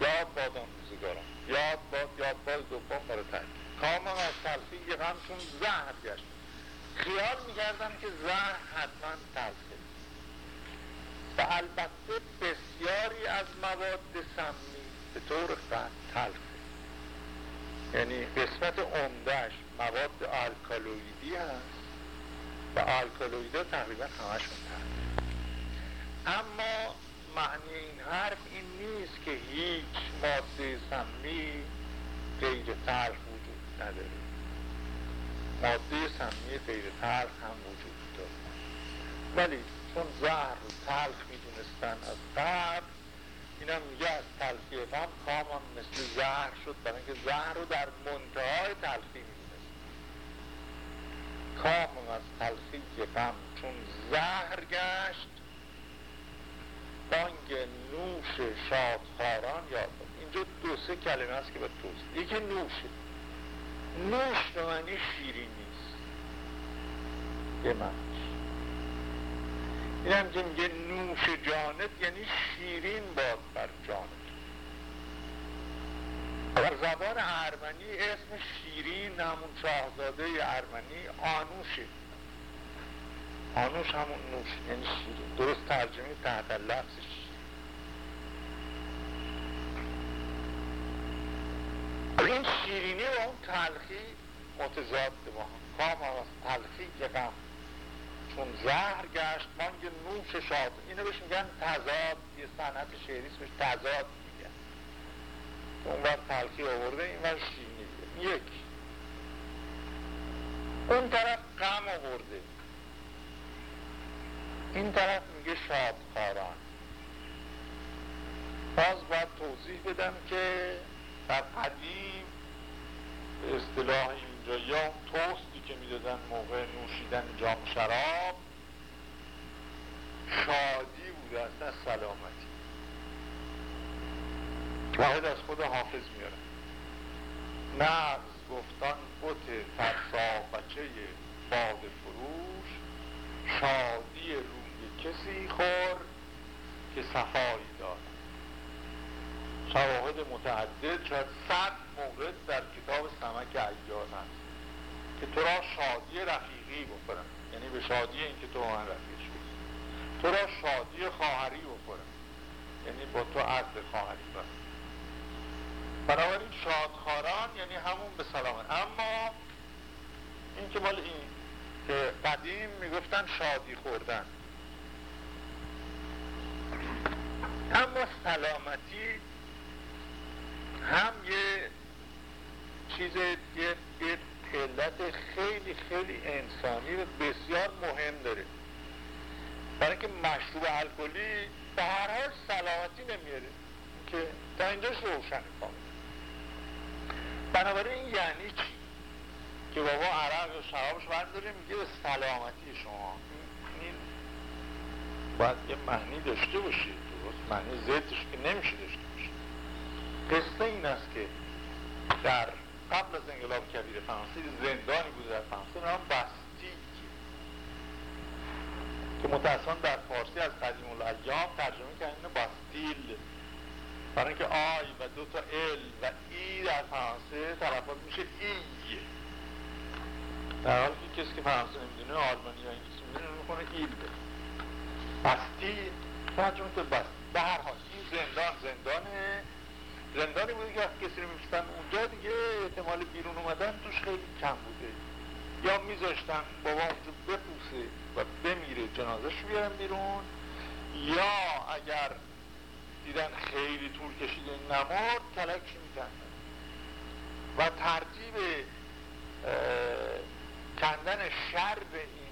Speaker 2: یاد باد آن روزگاران. یاد باد یاد باد دوم برای تاکید کامان از تلخی غم چون زهر گشت. خیال می‌کردم که زهر حتما تلخه و البته بسیاری از مواد سمی. به طور قطع تلخه یعنی قسمت عمدهش مواد الکالویدی هست و الکالویدها تقریبا همشون تلخ. اما معنی این حرف این نیست که هیچ ماده سمی غیر تلخ وجود نداره. ماده سمی غیر تلخ هم وجود داره. ولی چون زهر رو تلخ می‌دونستن از قبل اینم میگه از تلخی غم کامان مثل زهر شد برای اینکه زهر رو در منتهای تلخی می‌دونست. کامان از تلخی غم چون زهر گشت. بانگ نوش شادخاران یاد اینجا دو سه کلمه هست که به توست یکی نوشه نوش به شیرین نیست یه معنیش این هم که میگه نوش جانت یعنی شیرین باد بر جانت. در زبان ارمنی اسم شیرین همون شاهزاده ارمنی آنوشه. آنوش همون نوش یعنی شیرین. درست ترجمه تحت لفظ این شیرینی و اون تلخی متضاد با هم کام تلخی که چون زهر گشت مانگ نوش شاد. اینو بهش میگن تضاد. یه صنعت شعری اسمش تضاد میگن. اون وقت تلخی آورده این وقت شیرینی یک. اون طرف غم آورده. این طرف میگه شادکاران. باز باید توضیح بدم که در قدیم به اصطلاح اینجا یا توستی که می‌دادن موقع نوشیدن جام شراب شادی بوده از سلامتی. واحد از خود حافظ میاره نغز گفتان بوت ترسا بچه باد فروش شادی روی کسی خور که صفایی دارد شواهد متعدد شاید صد مورد در کتاب سمک ایار هست. که تو را شادی رفیقی بکنم. یعنی به شادی اینکه تو من رفیق شد تو را شادی خواهری بکنم. یعنی با تو عرض خواهری برم بنابراین شادخاران یعنی همون به سلامت. اما این که مال این که قدیم می‌گفتن شادی خوردن. اما سلامتی هم یه چیز یه, یه علت خیلی خیلی انسانی و بسیار مهم داره. برای اینکه مشروب الکلی به هر حال سلامتی نمیاره. که تا اینجاش روشن کامل بنابراین یعنی چی؟ که بابا عرق و شرابش برداره میگه به سلامتی شما. این باید یه معنی داشته باشید درست؟ معنی ضدش که نمیشه داشته قصه این است که در قبل از انقلاب کبیر فرانسه زندانی بوده در فرانسه نام بستیگ که متاسفانه در فارسی از قدیم الایام ترجمه کردن باستیل برای اینکه آی و دو تا ال و ای در فرانسه تلفظ میشه ای در حالی که کسی که فرانسه نمی‌دونه آلمانی یا انگلیسی می‌دونه می‌کنه ایل. بستیل ترجمه تو بست به هر حال این زندان زندانه. زندانی بوده که کسی رو اونجا دیگه احتمال بیرون اومدن توش خیلی کم بوده. یا میذاشتن بابا اونجا بپوسه و بمیره جنازش بیارن بیرون. یا اگر دیدن خیلی طول کشیده نمرد کلکش میکندن و ترتیب کندن شر به این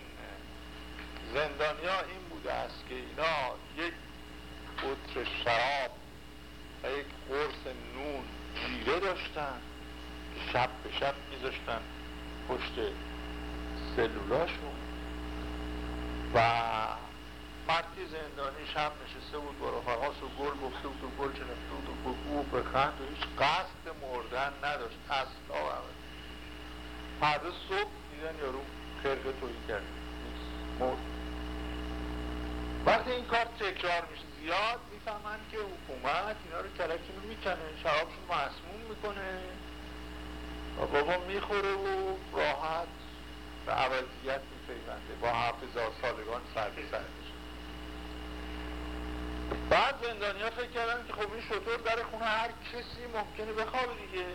Speaker 2: زندانیا این بوده است که اینا یک بطر شراب یک قرص نون جیره داشتن شب به شب میذاشتن پشت سلولاشون. و مردی زندانی شب نشسته بود با رفقاس و گل گفته بود و گل چنفته بود و بگو و بخند و هیچ قصد مردن نداشت. اصلا و فردا صبح دیدن یارو خرقه تویی کرد. مرد. وقتی این کار تکرار میشه زیاد می‌فهمن که حکومت اینا رو کلکشون رو می‌کنه. شرابشون مسموم می‌کنه. و بابا می‌خوره و راحت به عوضیت میپیونده. با حافظ سالگان سر به سر بعد زندانیا فکر کردن که خب این شطور در خونه هر کسی ممکنه بخوابه دیگه.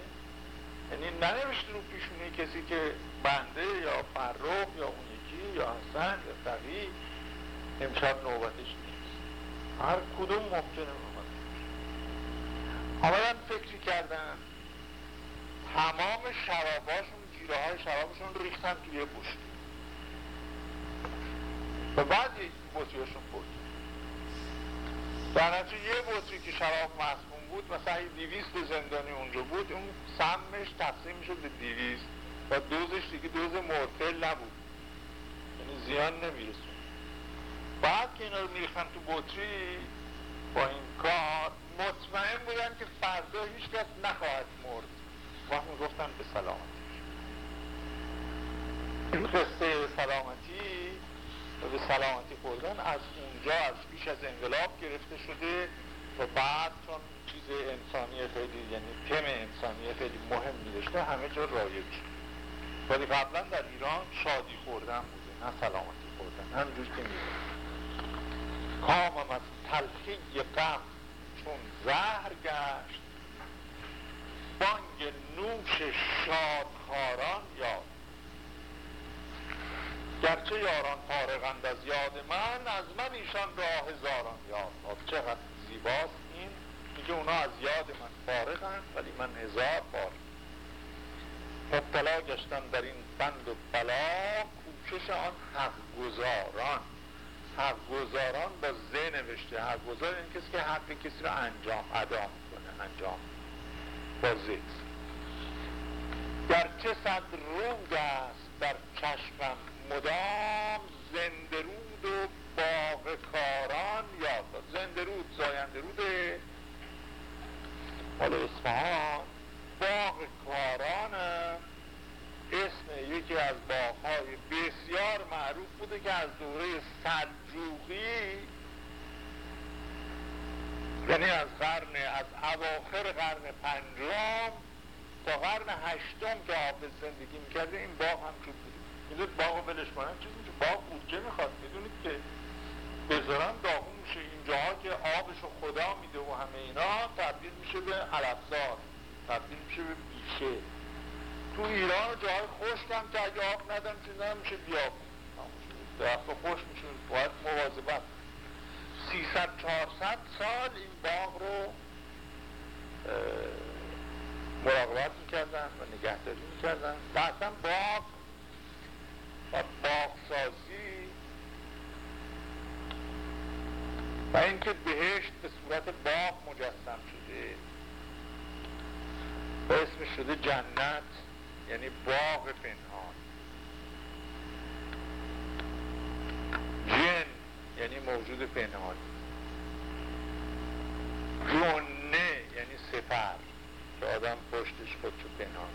Speaker 2: یعنی ننوشته رو پیشونه کسی که بنده یا فرخ یا اون یا حسن یا تقی. امشب نوبتش هر کدوم ممکنه نوبت آمدن فکری کردن تمام شراباشون جیره های شرابشون ریختن توی بوشتی و بعد یک بود در یه بطری که شراب مسموم بود مثلا دیویست زندانی اونجا بود اون سمش تقسیم می‌شد به دیویست و دوزش دیگه دوز مرتل نبود یعنی زیان نمیرسون بعد که اینا رو میریختن تو بطری با این کار مطمئن بودن که فردا هیچ کس نخواهد مرد. وقت می‌گفتن به سلامتی. این قصه سلامتی و به سلامتی خوردن از اونجا از پیش از انقلاب گرفته شده و بعد چون چیز انسانی خیلی یعنی تم انسانی خیلی مهم میداشته همه جا رایج ولی قبلا در ایران شادی خوردن بوده نه سلامتی خوردن همجور که میده کامم از تلخی غم چون زهر گشت. بانگ نوش شادخاران یاد گرچه یاران فارغند از یاد من از من ایشان را هزاران یاد چقدر زیباست این؟ میگه اونا از یاد من فارغند ولی من هزار بار مبتلا گشتم در این بند و بلا کوشش آن حق گذاران حق گذاران با زه نوشته حق گذار این کسی که حق کسی رو انجام ادا کنه انجام. با زه گرچه صد رود است در چشمم مدام زندرود و باغ کاران یاد زندرود زاینده روده مال اصفهان باغ کارانم اسم یکی از باغهای بسیار معروف بوده که از دوره سلجوقی یعنی از قرن از اواخر قرن پنجم تا قرن هشتم که حافظ زندگی می‌کرده این باغ هم چوب می‌دونید باغ ولش کنن؟ چیزی که باغ بودجه می‌خواد. می‌دونید که بذارن داغون میشه. اینجاها که آبشو خدا میده و همه اینا تبدیل میشه به علفزار. تبدیل میشه به بیشه. تو ایران جاهای خشک هم که اگه آب ندن چیزا میشه بیاب درخت خوش میشه باید مواظبت. 300 400 سال این باغ رو مراقبت می‌کردن و نگهداری می‌کردن. و اصلا باغ و باغسازی و اینکه بهشت به صورت باغ مجسم شده و اسمش شده جنت یعنی باغ پنهان جن یعنی موجود پنهان جنه یعنی سفر که آدم پشتش خودشو پنهان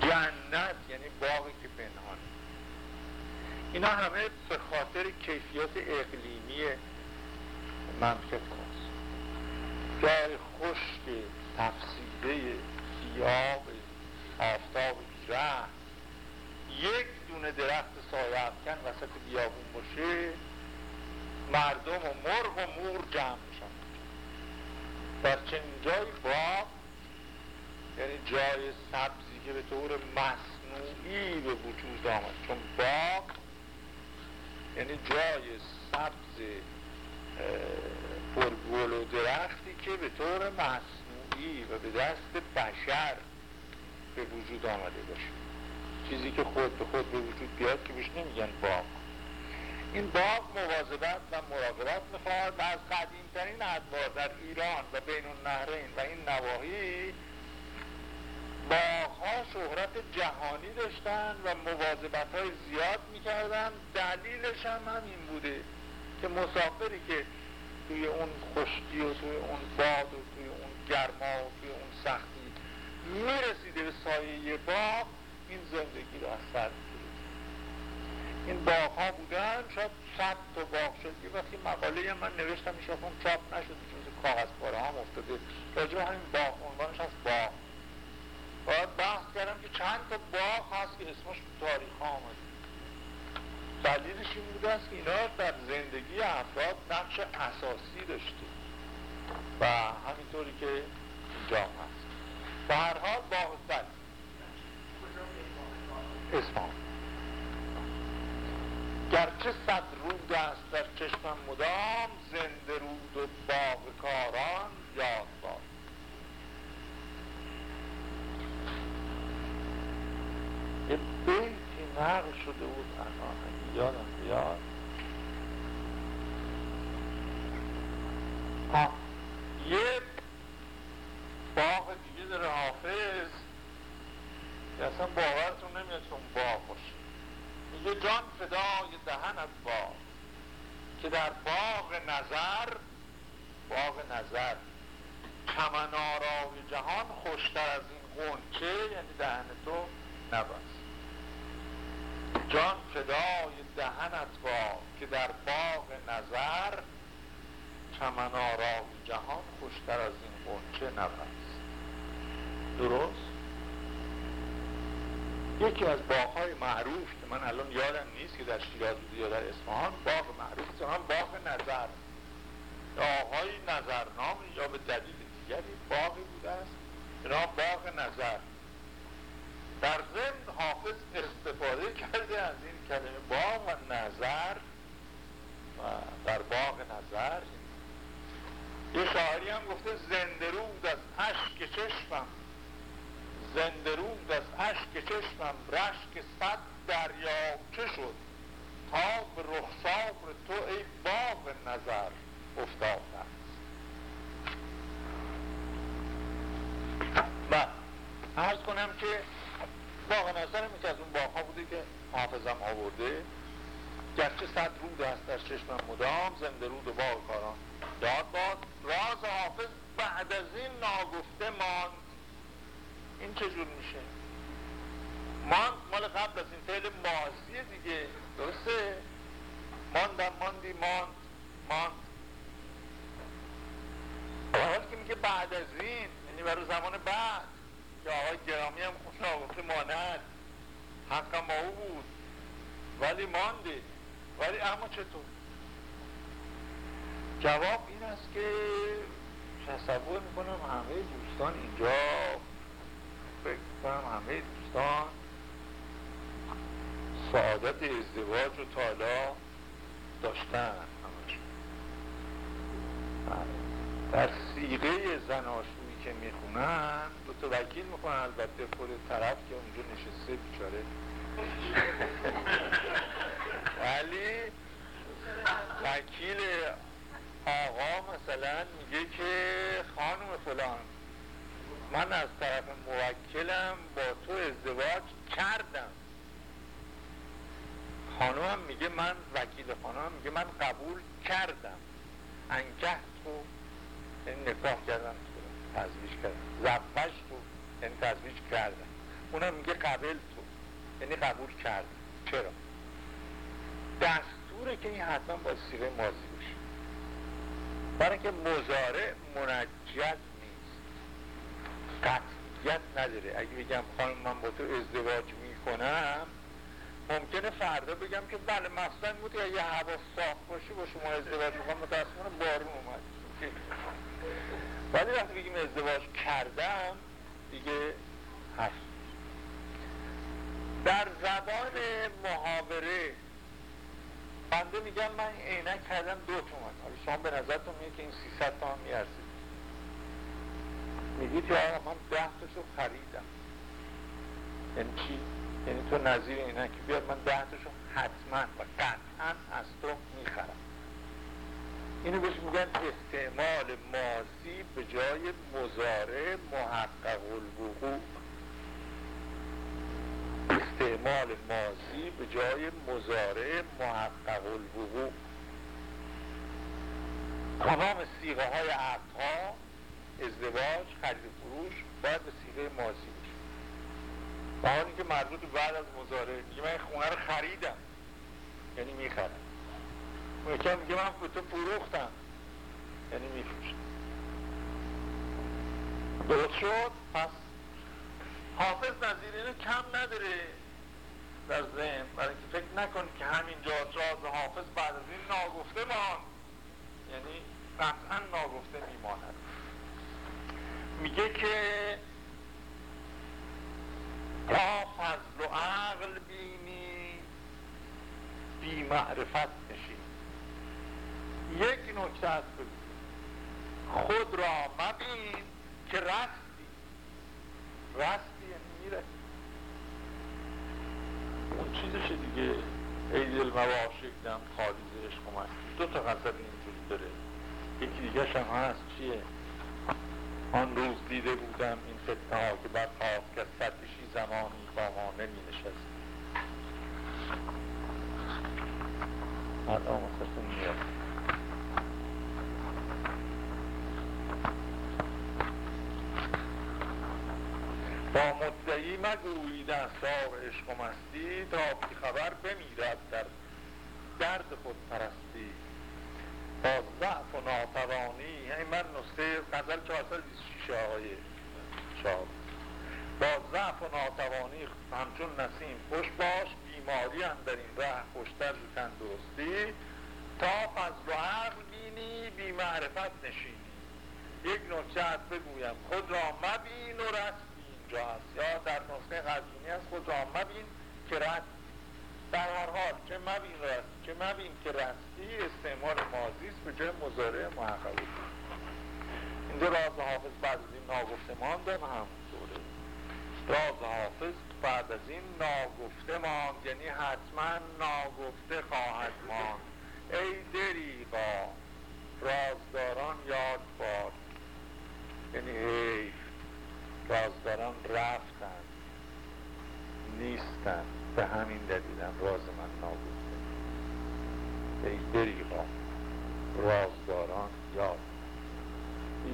Speaker 2: جنت یعنی باقی که پنهان اینا همه به خاطر کیفیت اقلیمی مملکت هست. جای خشک تفسیده سیاه آفتاب بیره یک دونه درخت سایه افکن وسط بیابون باشه مردم و مرغ و مور جمع میشن. در چنین جای باغ یعنی جای سبزی که به طور مصنوعی به وجود آمد. چون باغ یعنی جای سبز پرگل و درختی که به طور مصنوعی و به دست بشر به وجود آمده باشه. چیزی که خود به خود به وجود بیاد که بهش نمیگن باغ. این باغ مواظبت و مراقبت می‌خواد و از قدیمترین ادوار در ایران و بین النهرین و این نواحی باغها شهرت جهانی داشتن و مواظبت های زیاد می‌کردن. دلیلش هم همین بوده که مسافری که توی اون خشکی و توی اون باد و توی اون گرما و توی اون سختی می‌رسیده به سایه باغ این زندگی رو از سر این باغ ها بودن شاید صد تا باغ شد یه وقتی مقاله من نوشتم میشه اون چاپ نشد چون کاغذ پاره هم افتاده. راجع همین باغ عنوانش از باغ. باید بحث کردم که چند تا باغ هست که اسمش تاریخ ها آمده. دلیلش این بوده است که اینا در زندگی افراد نقش اساسی داشته. و همینطوری که اینجا هست. به هر حال باغ اسمان گرچه صد رود است در چشمم مدام زنده رود و باغ کاران یاد باد. یه بیتی نقل شده بود الان یادم بیاد. یه باغ دیگه داره حافظ. اصلا باورتون نمیاد که اون باغ باشه. میگه جان فدای دهن از باغ. که در باغ نظر باغ نظر. چمن آرای جهان خوشتر از این غنچه یعنی دهن تو نبست جان فدای دهنت با که در باغ نظر چمن آرای جهان خوشتر از این غنچه نبست درست؟ یکی از باغهای معروف که من الان یادم نیست که در شیراز بوده یا در اصفهان باغ معروف هم باغ نظر. آقای نظرنام یا به دلیل دیگری باغی بوده است نام باغ نظر. در ضمن حافظ استفاده کرده از این کلمه باغ و نظر و در باغ نظر. یه شاعری هم گفته زنده رود از عشق چشمم زنده رود از عشق چشمم رشک صد چه شد؟ تا به رخسار تو ای باغ نظر افتاده است. و عرض کنم که باغ نظرم که از اون باغ ها بوده که حافظم آورده. گرچه صد رود است در چشمم مدام زنده رود و باغ کاران داد باد راز حافظ بعد از این ناگفته ماند. این چجور میشه؟ ماند مال قبل از این فعل مازیه دیگه. درسته؟ ماندم ماندی ماند ماند. حال که میگه بعد از این یعنی برای زمان بعد. که آقای گرامی هم خوش آگفته ماند. حقا ما او بود. ولی مانده. ولی اما چطور؟ جواب این است که تصور می‌کنم همه دوستان اینجا فکر کنم همه دوستان. سعادت ازدواج و تالا داشتن. در سیغه زناشویی که می‌خونن دو تا وکیل می‌خونن. البته خود طرف که اونجا نشسته بیچاره. ولی وکیل آقا مثلا میگه که خانم فلان. من از طرف موکلم با تو ازدواج کردم. خانوم میگه من وکیل خانم میگه من قبول کردم. انکه تو این نکاح کردم تو تزویج کردم. زبش تو یعنی تزویج کردم. اونم میگه قبل تو یعنی قبول کردم. چرا؟ دستوره که این حتما با سیغه مازی باشه. برای که مزاره منجد نیست قطعیت نداره. اگه بگم خانم من با تو ازدواج می‌کنم ممکنه فردا بگم که بله مثلا بود اگه هوا صاف باشه با شما ازدواج می‌کنم. متاسفانه بارون اومد. ولی وقتی بگیم ازدواج کردم دیگه هست. در زبان محاوره بنده میگم من عینک کردم دو تومن. حالا شما به نظرتون میگه که این 300 تومن میارزید میگید یا من ده تاشو خریدم. یعنی چی؟ یعنی تو نظیر عینکی بیاد من ده تاشو حتما و قطعا از تو می‌خرم. اینو بهش میگن استعمال ماضی به جای مزاره محقق الوقوع. استعمال ماضی به جای مزاره محقق الوقوع. تمام سیغه های عقدها ازدواج خرید فروش باید به سیغه ماضی بشه با که مربوط بعد از مزاره میگه من خونه رو خریدم. یعنی می‌خرم. یکم میگه من تو فروختم. یعنی میفروشم. درست شد؟ پس حافظ نظیر اینو کم نداره در ذهن. برای اینکه فکر نکنید که همینجا راز حافظ بعد از این ناگفته مان یعنی قطعا ناگفته میماند. میگه که تا فضل و عقل بینی بی معرفت نشین یک نکته از خود را مبین که رستی. رستی یعنی میره اون چیزشه دیگه. عید المواشک دم خالی زرش دو تا غزل اینجوری داره. یکی دیگه هم هست. چیه؟ آن روز دیده بودم این فتنه ها که بر خواست که ستشی زمانی با ما نمی نشست الان میاد. با مدعی مگویید اصاب عشق و مستی تا خبر بمیرد در درد خود پرستی ضعف و ناتوانی. یعنی من نسخه غزل که اصلا 26 آقای شاب با ضعف و ناتوانی همچون نسیم خوش باش بیماری هم در این ره خوشتر ز تندرستی. تا فضل و عقل بینی بی معرفت نشینی. یک نکته بگویم خود را مبین و رست اینجا هست. یا در نسخه قدیمی هست خود را مبین که رست در هر حال چه مبین رست چه مبین که رستی استعمال مازی است به جای مزاره محقق اینجا راز حافظ بعد از این ناگفته مانده هم دوره راز حافظ بعد از این ناگفته ماند یعنی حتما ناگفته خواهد ماند. ای دریقا رازداران یاد باد. یعنی حیف رازداران رفتن نیستن. به همین دلیلم راز من ناگفته ای دریغا رازداران یاد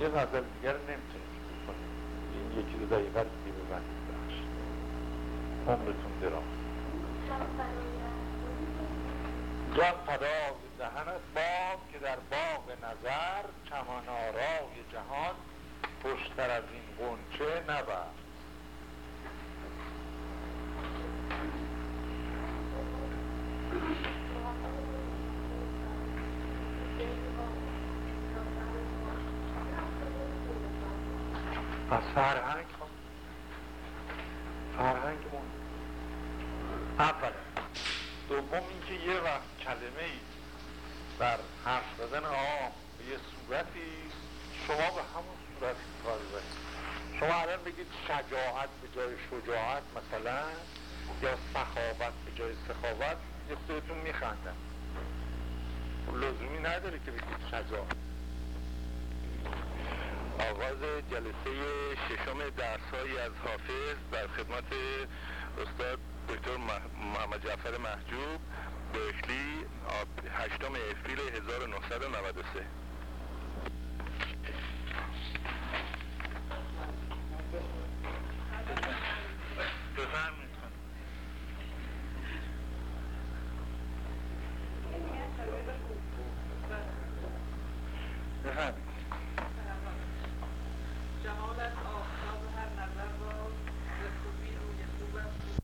Speaker 2: یه غزل دیگر نمی‌تونیم کنیم. این یکی دو دقیقه دیگه ببندید بخش. عمرتون دراز جان فدای دهنت باد که در باغ نظر چمان آرای جهان پشتر از این قنچه نبرد. پس فرهنگ فرهنگ مون اولا دوم اینکه یه وقت کلمه ای در حرف زدن آم به یه صورتی شما به همون صورت کار شما الان بگید شجاعت به جای شجاعت مثلا یا سخاوت به جای سخاوت. یه خودتون میخندن. لزومی نداره که بگید فضا آغاز جلسه ششم درسهایی از حافظ در خدمت استاد دکتر محمد جعفر محجوب برکلی هشتم افریل 1993 بفرمایید. Efendim?